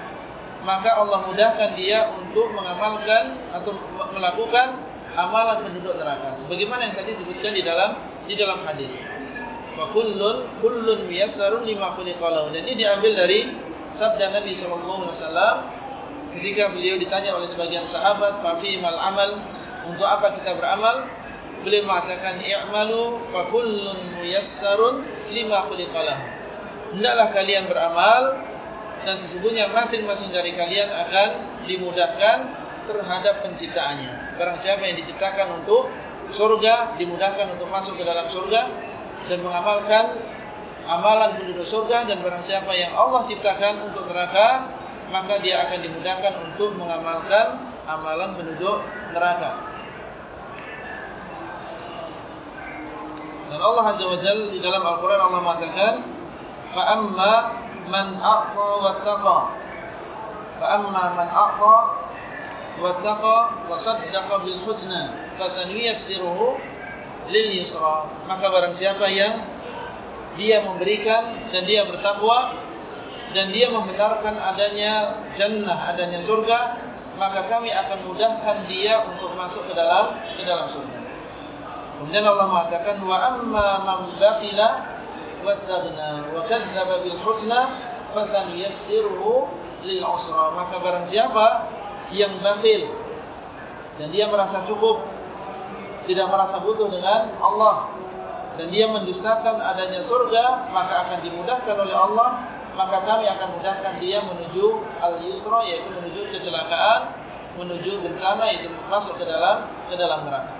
maka Allah mudahkan dia untuk mengamalkan atau melakukan amalan penduduk neraka. Sebagaimana yang tadi disebutkan di dalam di dalam hadis. Wa kullun kullun miyassarun lima khuliqalahu. Dan ini diambil dari sabda Nabi sallallahu alaihi wasallam ketika beliau ditanya oleh sebagian sahabat fa mal amal? Untuk apa kita beramal? Beliau mengatakan i'malu fa kullun miyassarun lima khuliqalahu. Hendaklah kalian beramal dan sesungguhnya masing-masing dari kalian akan dimudahkan terhadap penciptaannya. Barang siapa yang diciptakan untuk surga, dimudahkan untuk masuk ke dalam surga dan mengamalkan amalan penduduk surga dan barang siapa yang Allah ciptakan untuk neraka, maka dia akan dimudahkan untuk mengamalkan amalan penduduk neraka. Dan Allah Azza wa Jalla di dalam Al-Qur'an Allah mengatakan, "Fa amma man a'ta wattaqa fa amma man a'ta wattaqa wa saddaqa bil husna fasanuyassiruhu lil yusra. Maka barang siapa yang dia memberikan dan dia bertakwa dan dia membenarkan adanya jannah adanya surga maka kami akan mudahkan dia untuk masuk ke dalam ke dalam surga. Kemudian Allah mengatakan wa amma man bakhila wastaghna wa kadzdzaba bil husna lil usra maka barang siapa yang bakhil dan dia merasa cukup tidak merasa butuh dengan Allah dan dia mendustakan adanya surga maka akan dimudahkan oleh Allah maka kami akan mudahkan dia menuju al-yusra yaitu menuju kecelakaan menuju bencana itu masuk ke dalam ke dalam neraka.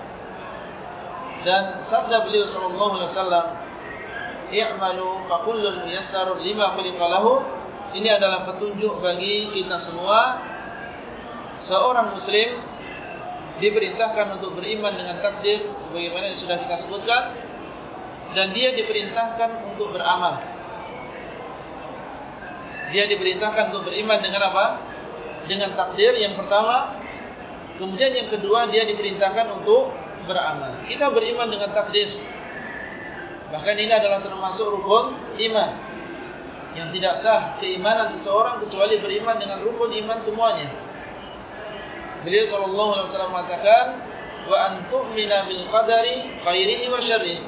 Dan sabda beliau sallallahu alaihi wasallam i'malu fa kullun muyassarun lima khuliqa lahu. Ini adalah petunjuk bagi kita semua. Seorang muslim diperintahkan untuk beriman dengan takdir sebagaimana yang sudah kita sebutkan dan dia diperintahkan untuk beramal. Dia diperintahkan untuk beriman dengan apa? Dengan takdir yang pertama. Kemudian yang kedua dia diperintahkan untuk beramal. Kita beriman dengan takdir Bahkan ini adalah termasuk rukun iman yang tidak sah keimanan seseorang kecuali beriman dengan rukun iman semuanya. Beliau sallallahu alaihi wasallam mengatakan wa antu'mina bil qadari khairihi wa syarrihi.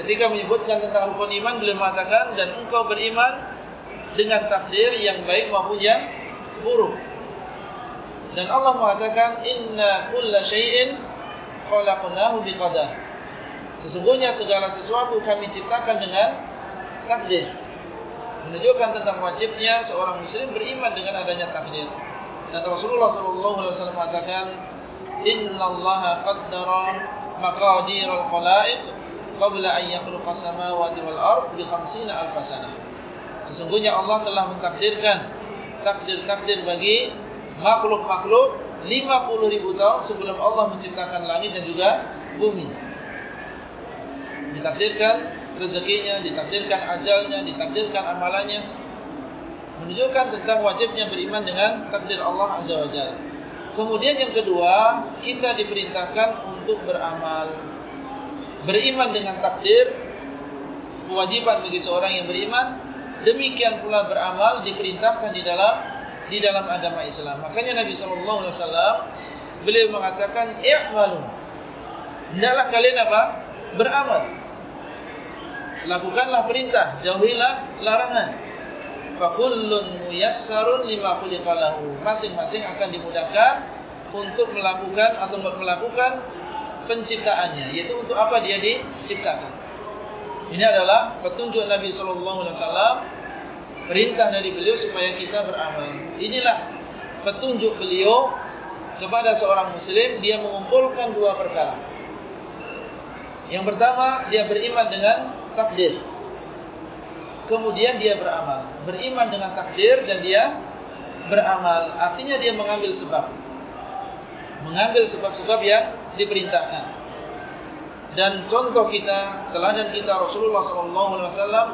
Ketika menyebutkan tentang rukun iman beliau mengatakan dan engkau beriman dengan takdir yang baik maupun yang buruk. Dan Allah mengatakan inna kulla syai'in khalaqnahu biqadar. Sesungguhnya segala sesuatu kami ciptakan dengan takdir. Menunjukkan tentang wajibnya seorang muslim beriman dengan adanya takdir. Dan Rasulullah SAW mengatakan, Inna Allah qaddara maqadir al-khala'iq qabla an yakhluqa samawati wal ard bi khamsina alf sana. Sesungguhnya Allah telah mentakdirkan takdir-takdir bagi makhluk-makhluk 50 ribu tahun sebelum Allah menciptakan langit dan juga bumi ditakdirkan rezekinya, ditakdirkan ajalnya, ditakdirkan amalannya menunjukkan tentang wajibnya beriman dengan takdir Allah Azza wa Jalla. Kemudian yang kedua, kita diperintahkan untuk beramal. Beriman dengan takdir kewajiban bagi seorang yang beriman, demikian pula beramal diperintahkan di dalam di dalam agama Islam. Makanya Nabi sallallahu alaihi wasallam beliau mengatakan, "I'malu." Hendaklah kalian apa? Beramal lakukanlah perintah, jauhilah larangan. Fa kullun muyassarun lima khuliqalahu. Masing-masing akan dimudahkan untuk melakukan atau melakukan penciptaannya, yaitu untuk apa dia diciptakan. Ini adalah petunjuk Nabi sallallahu alaihi wasallam, perintah dari beliau supaya kita beramal. Inilah petunjuk beliau kepada seorang muslim dia mengumpulkan dua perkara. Yang pertama, dia beriman dengan takdir. Kemudian dia beramal. Beriman dengan takdir dan dia beramal. Artinya dia mengambil sebab. mengambil sebab-sebab yang diperintahkan. Dan contoh kita, teladan kita Rasulullah SAW,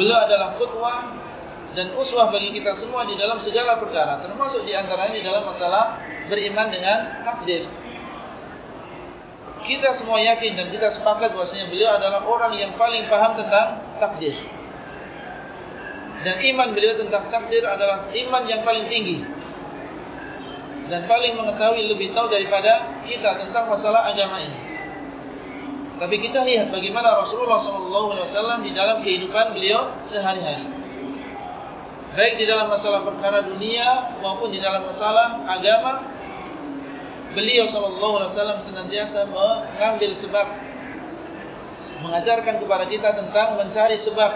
beliau adalah kutwah dan uswah bagi kita semua di dalam segala perkara, termasuk di antaranya dalam masalah beriman dengan takdir. Kita semua yakin dan kita sepakat bahwasanya beliau adalah orang yang paling paham tentang takdir. Dan iman beliau tentang takdir adalah iman yang paling tinggi. Dan paling mengetahui lebih tahu daripada kita tentang masalah agama ini. Tapi kita lihat bagaimana Rasulullah SAW di dalam kehidupan beliau sehari-hari. Baik di dalam masalah perkara dunia maupun di dalam masalah agama beliau sallallahu alaihi wasallam senantiasa mengambil sebab mengajarkan kepada kita tentang mencari sebab.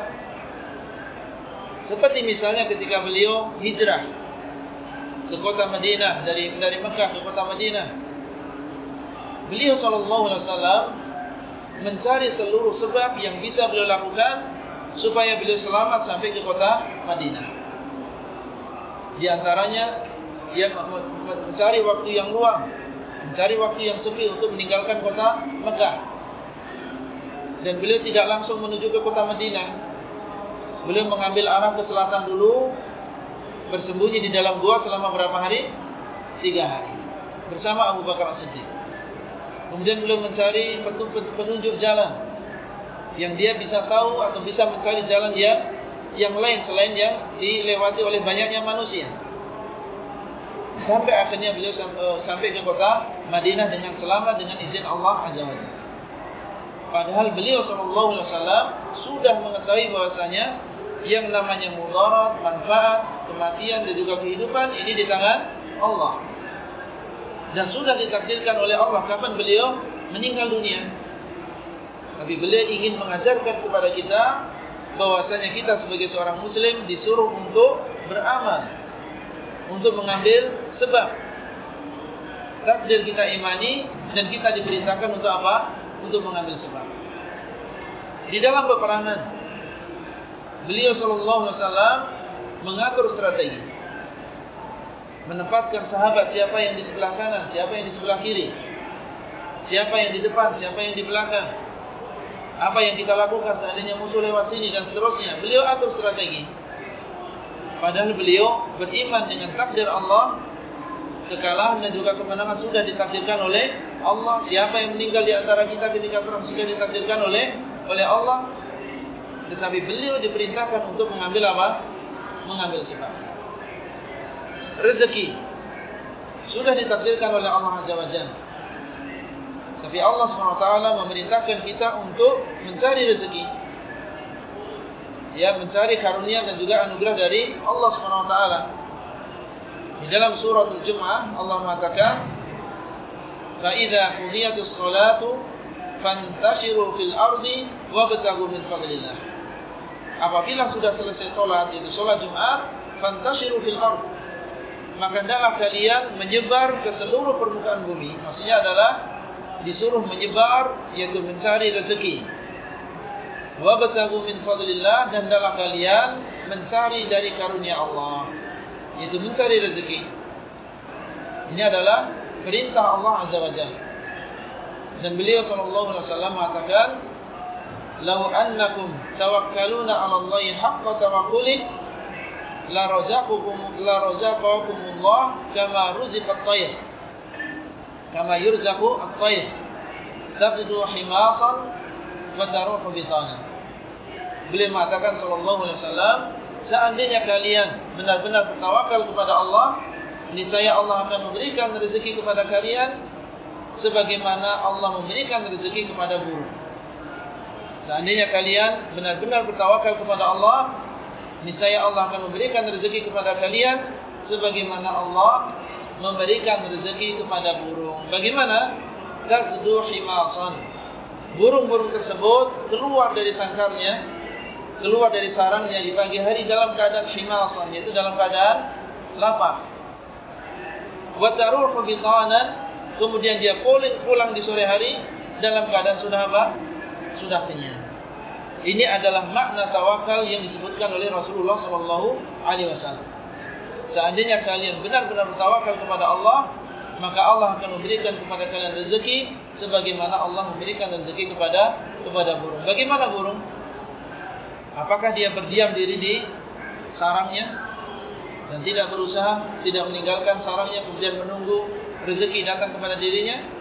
Seperti misalnya ketika beliau hijrah ke kota Madinah dari dari Mekah ke kota Madinah. Beliau sallallahu alaihi wasallam mencari seluruh sebab yang bisa beliau lakukan supaya beliau selamat sampai ke kota Madinah. Di antaranya dia mencari waktu yang luang mencari waktu yang sepi untuk meninggalkan kota Mekah. Dan beliau tidak langsung menuju ke kota Madinah. Beliau mengambil arah ke selatan dulu, bersembunyi di dalam gua selama berapa hari? Tiga hari. Bersama Abu Bakar As-Siddiq. Kemudian beliau mencari penunjuk jalan. Yang dia bisa tahu atau bisa mencari jalan yang yang lain selain yang dilewati oleh banyaknya manusia. Sampai akhirnya beliau eh, sampai ke kota Madinah dengan selamat dengan izin Allah Azza wa Jalla. Padahal beliau sallallahu alaihi wasallam sudah mengetahui bahwasanya yang namanya mudarat, manfaat, kematian dan juga kehidupan ini di tangan Allah. Dan sudah ditakdirkan oleh Allah kapan beliau meninggal dunia. Tapi beliau ingin mengajarkan kepada kita bahwasanya kita sebagai seorang muslim disuruh untuk beramal untuk mengambil sebab takdir kita imani dan kita diperintahkan untuk apa? Untuk mengambil sebab. Di dalam peperangan beliau sallallahu alaihi wasallam mengatur strategi. Menempatkan sahabat siapa yang di sebelah kanan, siapa yang di sebelah kiri. Siapa yang di depan, siapa yang di belakang. Apa yang kita lakukan seandainya musuh lewat sini dan seterusnya. Beliau atur strategi. Padahal beliau beriman dengan takdir Allah Kekalahan dan juga kemenangan sudah ditakdirkan oleh Allah. Siapa yang meninggal di antara kita ketika perang sudah ditakdirkan oleh oleh Allah? Tetapi beliau diperintahkan untuk mengambil apa? Mengambil sebab. Rezeki Sudah ditakdirkan oleh Allah Azza wa Jalla. Tapi Allah SWT memerintahkan kita untuk mencari rezeki ya mencari karunia dan juga anugerah dari Allah Subhanahu wa taala. Di dalam surah Al-Jumu'ah Allah mengatakan fa idza qudiyatis salatu fantashiru fil ardi wabtaghu min fadlillah. Apabila sudah selesai salat yaitu salat Jumat, fantashiru fil ardi. Maka hendaklah kalian menyebar ke seluruh permukaan bumi. Maksudnya adalah disuruh menyebar yaitu mencari rezeki wabtagu min fadlillah dan hendaklah kalian mencari dari karunia Allah yaitu mencari rezeki. Ini adalah perintah Allah azza wajalla dan beliau sallallahu alaihi wasallam mengatakan law annakum tawakkaluna 'ala Allahi haqqa tawakkuli la razaqakum la razaqakum Allah kama ruziqat tayr. Kama yurzaqu at-tayr. Taqdu himasan wa taruhu bitana Beliau mengatakan sallallahu alaihi wasallam, seandainya kalian benar-benar bertawakal kepada Allah, niscaya Allah akan memberikan rezeki kepada kalian sebagaimana Allah memberikan rezeki kepada burung. Seandainya kalian benar-benar bertawakal kepada Allah, niscaya Allah akan memberikan rezeki kepada kalian sebagaimana Allah memberikan rezeki kepada burung. Bagaimana? Taqdu himasan. Burung-burung tersebut keluar dari sangkarnya keluar dari sarangnya di pagi hari dalam keadaan himasan yaitu dalam keadaan lapar. Wa taruhu bitanan kemudian dia pulang pulang di sore hari dalam keadaan sudah apa? Sudah kenyang. Ini adalah makna tawakal yang disebutkan oleh Rasulullah sallallahu alaihi wasallam. Seandainya kalian benar-benar bertawakal kepada Allah, maka Allah akan memberikan kepada kalian rezeki sebagaimana Allah memberikan rezeki kepada kepada burung. Bagaimana burung? Apakah dia berdiam diri di sarangnya dan tidak berusaha, tidak meninggalkan sarangnya kemudian menunggu rezeki datang kepada dirinya?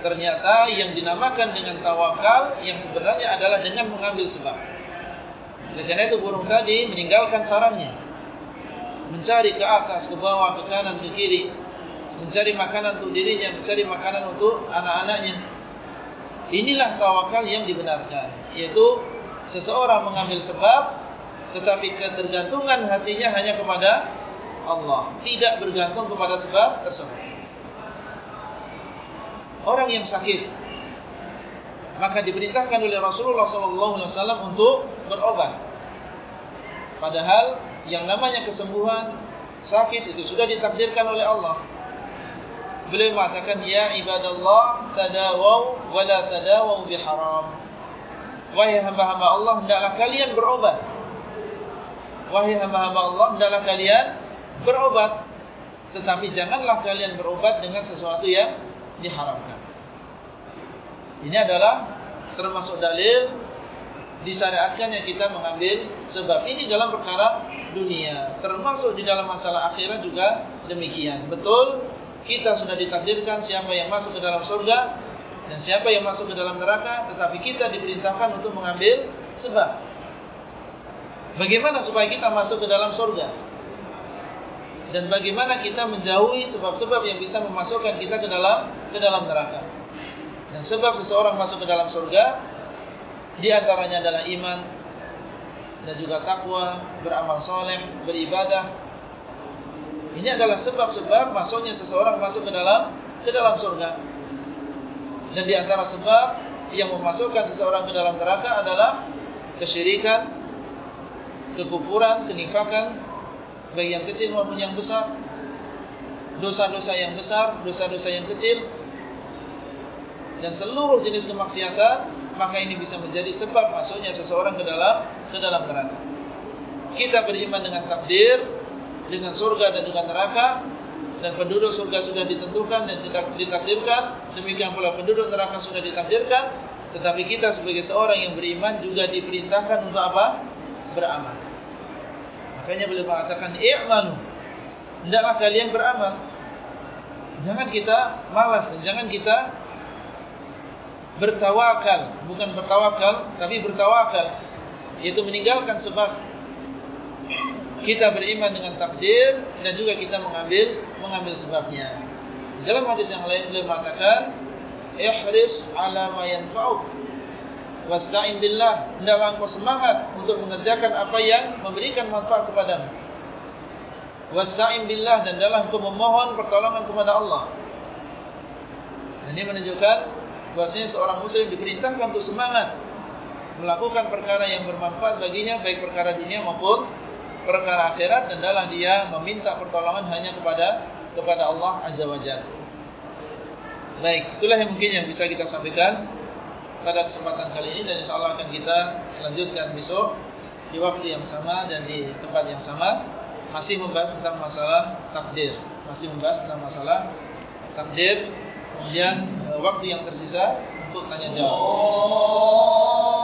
Ternyata yang dinamakan dengan tawakal yang sebenarnya adalah dengan mengambil sebab. Karena itu burung tadi meninggalkan sarangnya. Mencari ke atas, ke bawah, ke kanan, ke kiri. Mencari makanan untuk dirinya, mencari makanan untuk anak-anaknya. Inilah tawakal yang dibenarkan. Yaitu seseorang mengambil sebab tetapi ketergantungan hatinya hanya kepada Allah. Tidak bergantung kepada sebab tersebut. Orang yang sakit maka diperintahkan oleh Rasulullah SAW untuk berobat. Padahal yang namanya kesembuhan sakit itu sudah ditakdirkan oleh Allah. Beliau mengatakan ya ibadallah tadawu wa la tadawu biharam. Wahai hamba-hamba Allah, hendaklah kalian berobat. Wahai hamba-hamba Allah, hendaklah kalian berobat. Tetapi janganlah kalian berobat dengan sesuatu yang diharamkan. Ini adalah termasuk dalil disyariatkannya kita mengambil sebab ini dalam perkara dunia termasuk di dalam masalah akhirat juga demikian betul kita sudah ditakdirkan siapa yang masuk ke dalam surga dan siapa yang masuk ke dalam neraka tetapi kita diperintahkan untuk mengambil sebab bagaimana supaya kita masuk ke dalam surga dan bagaimana kita menjauhi sebab-sebab yang bisa memasukkan kita ke dalam ke dalam neraka dan sebab seseorang masuk ke dalam surga di antaranya adalah iman dan juga takwa, beramal soleh, beribadah. Ini adalah sebab-sebab masuknya seseorang masuk ke dalam ke dalam surga. Dan di antara sebab yang memasukkan seseorang ke dalam neraka adalah kesyirikan, kekufuran, kenifakan, baik yang kecil maupun yang besar, dosa-dosa yang besar, dosa-dosa yang kecil, dan seluruh jenis kemaksiatan maka ini bisa menjadi sebab masuknya seseorang ke dalam ke dalam neraka. Kita beriman dengan takdir, dengan surga dan juga neraka, dan penduduk surga sudah ditentukan dan ditakdirkan, demikian pula penduduk neraka sudah ditakdirkan, tetapi kita sebagai seorang yang beriman juga diperintahkan untuk apa? Beramal. Makanya beliau mengatakan, "I'malu." Hendaklah kalian beramal. Jangan kita malas dan jangan kita bertawakal, bukan bertawakal, tapi bertawakal, yaitu meninggalkan sebab kita beriman dengan takdir dan juga kita mengambil mengambil sebabnya. Dalam hadis yang lain beliau mengatakan, "Ihris 'ala ma yanfa'uk wasta'in billah." Hendaklah engkau semangat untuk mengerjakan apa yang memberikan manfaat kepadamu. Wasta'in billah dan dalam engkau memohon pertolongan kepada Allah. Ini menunjukkan bahasanya seorang muslim diperintahkan untuk semangat melakukan perkara yang bermanfaat baginya baik perkara dunia maupun perkara akhirat dan dalam dia meminta pertolongan hanya kepada kepada Allah Azza wa Jalla. Baik, itulah yang mungkin yang bisa kita sampaikan pada kesempatan kali ini dan insyaallah akan kita lanjutkan besok di waktu yang sama dan di tempat yang sama masih membahas tentang masalah takdir, masih membahas tentang masalah takdir kemudian waktu yang tersisa untuk tanya jawab.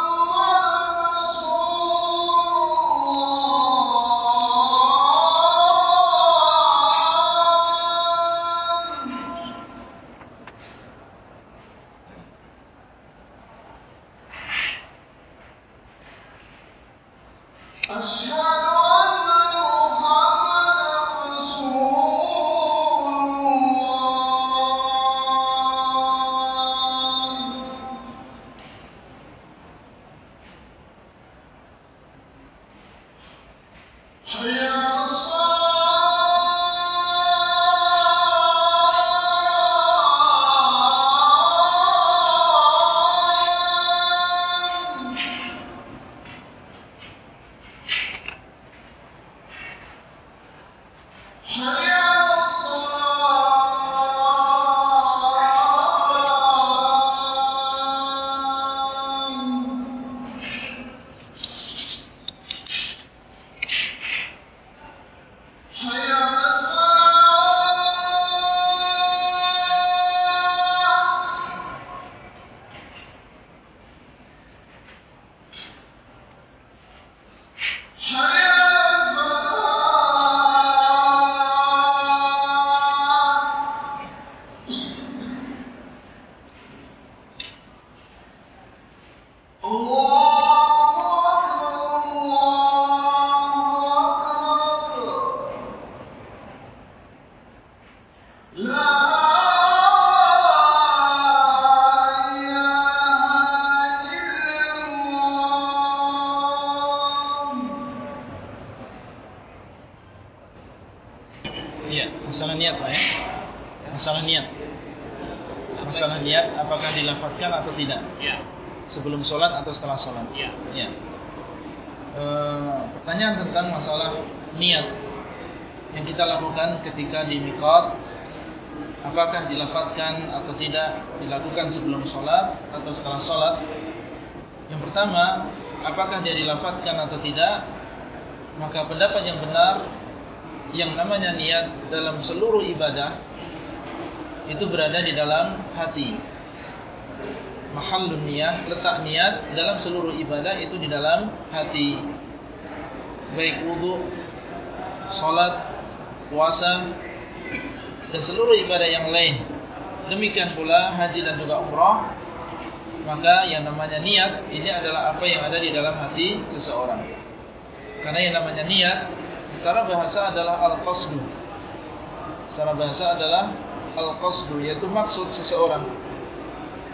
an la ilaha sebelum sholat atau setelah sholat? Ya. ya. E, pertanyaan tentang masalah niat yang kita lakukan ketika di mikot, apakah dilafatkan atau tidak dilakukan sebelum sholat atau setelah sholat? Yang pertama, apakah dia dilafatkan atau tidak? Maka pendapat yang benar, yang namanya niat dalam seluruh ibadah itu berada di dalam hati mahallun niyah, letak niat dalam seluruh ibadah itu di dalam hati. Baik wudu, salat, puasa dan seluruh ibadah yang lain. Demikian pula haji dan juga umrah. Maka yang namanya niat ini adalah apa yang ada di dalam hati seseorang. Karena yang namanya niat secara bahasa adalah al-qasdu. Secara bahasa adalah al-qasdu yaitu maksud seseorang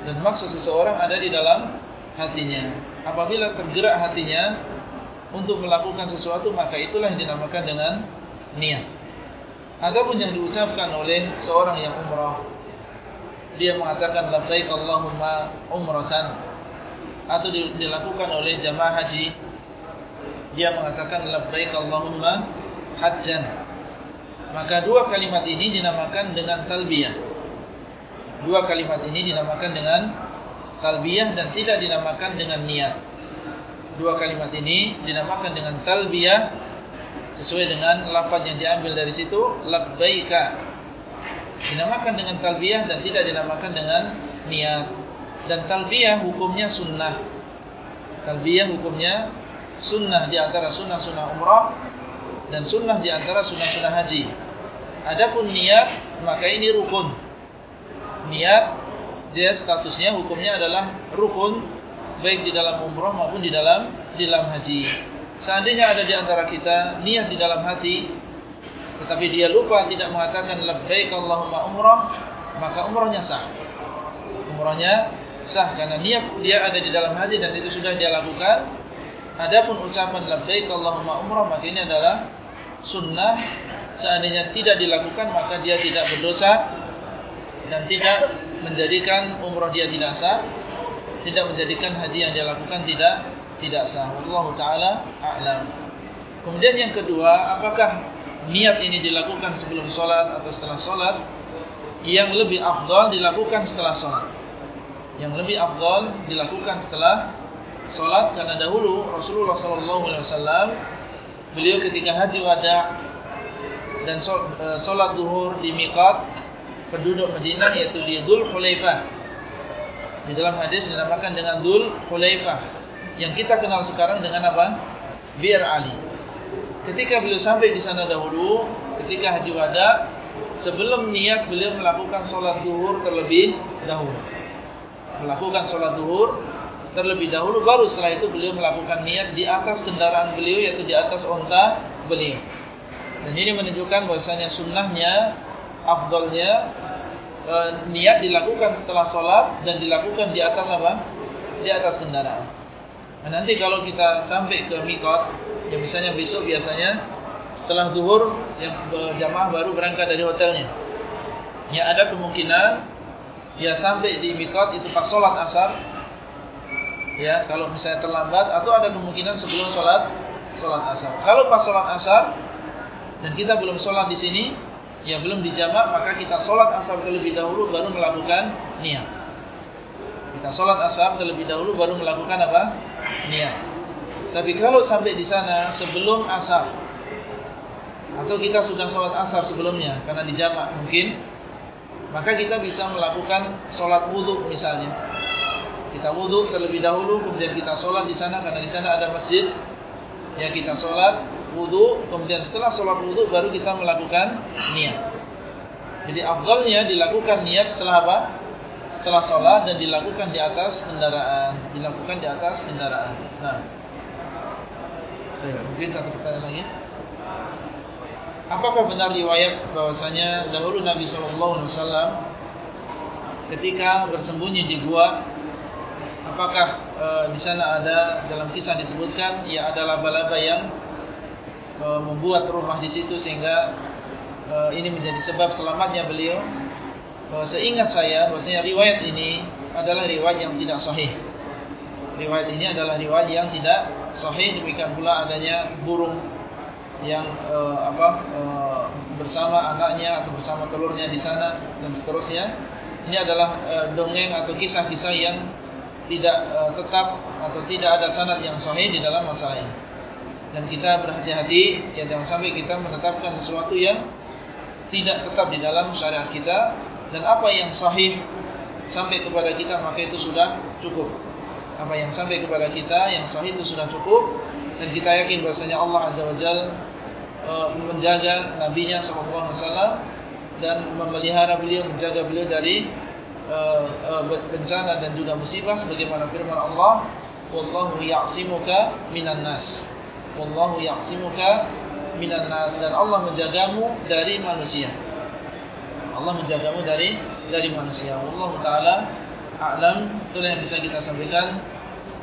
dan maksud seseorang ada di dalam hatinya. Apabila tergerak hatinya untuk melakukan sesuatu, maka itulah yang dinamakan dengan niat. Adapun yang diucapkan oleh seorang yang umrah, dia mengatakan labbaik Allahumma umratan atau dilakukan oleh jamaah haji, dia mengatakan labbaik Allahumma hajjan. Maka dua kalimat ini dinamakan dengan talbiyah. Dua kalimat ini dinamakan dengan talbiyah dan tidak dinamakan dengan niat. Dua kalimat ini dinamakan dengan talbiyah sesuai dengan lafaz yang diambil dari situ labbaika. Dinamakan dengan talbiyah dan tidak dinamakan dengan niat. Dan talbiyah hukumnya sunnah. Talbiyah hukumnya sunnah di antara sunnah-sunnah umrah dan sunnah di antara sunnah-sunnah haji. Adapun niat maka ini rukun niat dia statusnya hukumnya adalah rukun baik di dalam umrah maupun di dalam di dalam haji. Seandainya ada di antara kita niat di dalam hati tetapi dia lupa tidak mengatakan labbaik Allahumma umrah maka umrahnya sah. Umrahnya sah karena niat dia ada di dalam hati dan itu sudah dia lakukan. Adapun ucapan labbaik Allahumma umrah maka ini adalah sunnah seandainya tidak dilakukan maka dia tidak berdosa dan tidak menjadikan umrah dia tidak sah, tidak menjadikan haji yang dia lakukan tidak tidak sah. Wallahu taala a'lam. Kemudian yang kedua, apakah niat ini dilakukan sebelum solat atau setelah solat? Yang lebih afdal dilakukan setelah solat. Yang lebih afdal dilakukan setelah solat karena dahulu Rasulullah sallallahu alaihi wasallam beliau ketika haji wada dan solat eh, duhur di miqat penduduk Madinah yaitu di Dhul Hulaifah. Di dalam hadis dinamakan dengan Dhul Hulaifah yang kita kenal sekarang dengan apa? Bir Ali. Ketika beliau sampai di sana dahulu, ketika haji wada, sebelum niat beliau melakukan solat duhur terlebih dahulu. Melakukan solat duhur terlebih dahulu, baru setelah itu beliau melakukan niat di atas kendaraan beliau, yaitu di atas onta beliau. Dan ini menunjukkan bahasanya sunnahnya afdalnya e, niat dilakukan setelah sholat dan dilakukan di atas apa? Di atas kendaraan. Nah, nanti kalau kita sampai ke mikot, ya misalnya besok biasanya setelah duhur yang jamaah baru berangkat dari hotelnya. Ya ada kemungkinan ya sampai di mikot itu pas sholat asar. Ya kalau misalnya terlambat atau ada kemungkinan sebelum sholat sholat asar. Kalau pas sholat asar dan kita belum sholat di sini, ya belum dijamak, maka kita sholat asar terlebih dahulu baru melakukan niat. Kita sholat asar terlebih dahulu baru melakukan apa? Niat. Tapi kalau sampai di sana sebelum asar, atau kita sudah sholat asar sebelumnya karena dijamak mungkin, maka kita bisa melakukan sholat wudhu misalnya. Kita wudhu terlebih dahulu, kemudian kita sholat di sana karena di sana ada masjid. Ya kita sholat wudhu, kemudian setelah sholat wudhu baru kita melakukan niat. Jadi afdalnya dilakukan niat setelah apa? Setelah sholat dan dilakukan di atas kendaraan. Dilakukan di atas kendaraan. Nah, mungkin satu pertanyaan lagi. Apakah benar riwayat bahwasanya dahulu Nabi Wasallam ketika bersembunyi di gua apakah e, di sana ada dalam kisah disebutkan ya ada laba-laba yang e, membuat rumah di situ sehingga e, ini menjadi sebab selamatnya beliau. E, seingat saya bahwasanya riwayat ini adalah riwayat yang tidak sahih. Riwayat ini adalah riwayat yang tidak sahih demikian pula adanya burung yang e, apa e, bersama anaknya atau bersama telurnya di sana dan seterusnya. Ini adalah e, dongeng atau kisah-kisah yang tidak uh, tetap atau tidak ada sanad yang sahih di dalam masalah ini. Dan kita berhati-hati ya jangan sampai kita menetapkan sesuatu yang tidak tetap di dalam syariat kita dan apa yang sahih sampai kepada kita maka itu sudah cukup. Apa yang sampai kepada kita yang sahih itu sudah cukup dan kita yakin bahasanya Allah Azza wa Jalla uh, menjaga nabinya sallallahu alaihi wasallam dan memelihara beliau menjaga beliau dari Uh, uh, bencana dan juga musibah sebagaimana firman Allah wallahu ya'simuka minan nas. Wallahu ya'simuka minan nas. Dan Allah menjagamu dari manusia. Allah menjagamu dari dari manusia. Wallahu taala a'lam. Itu yang bisa kita sampaikan.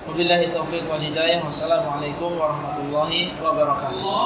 Wabillahi taufiq wal hidayah. Wassalamualaikum warahmatullahi wabarakatuh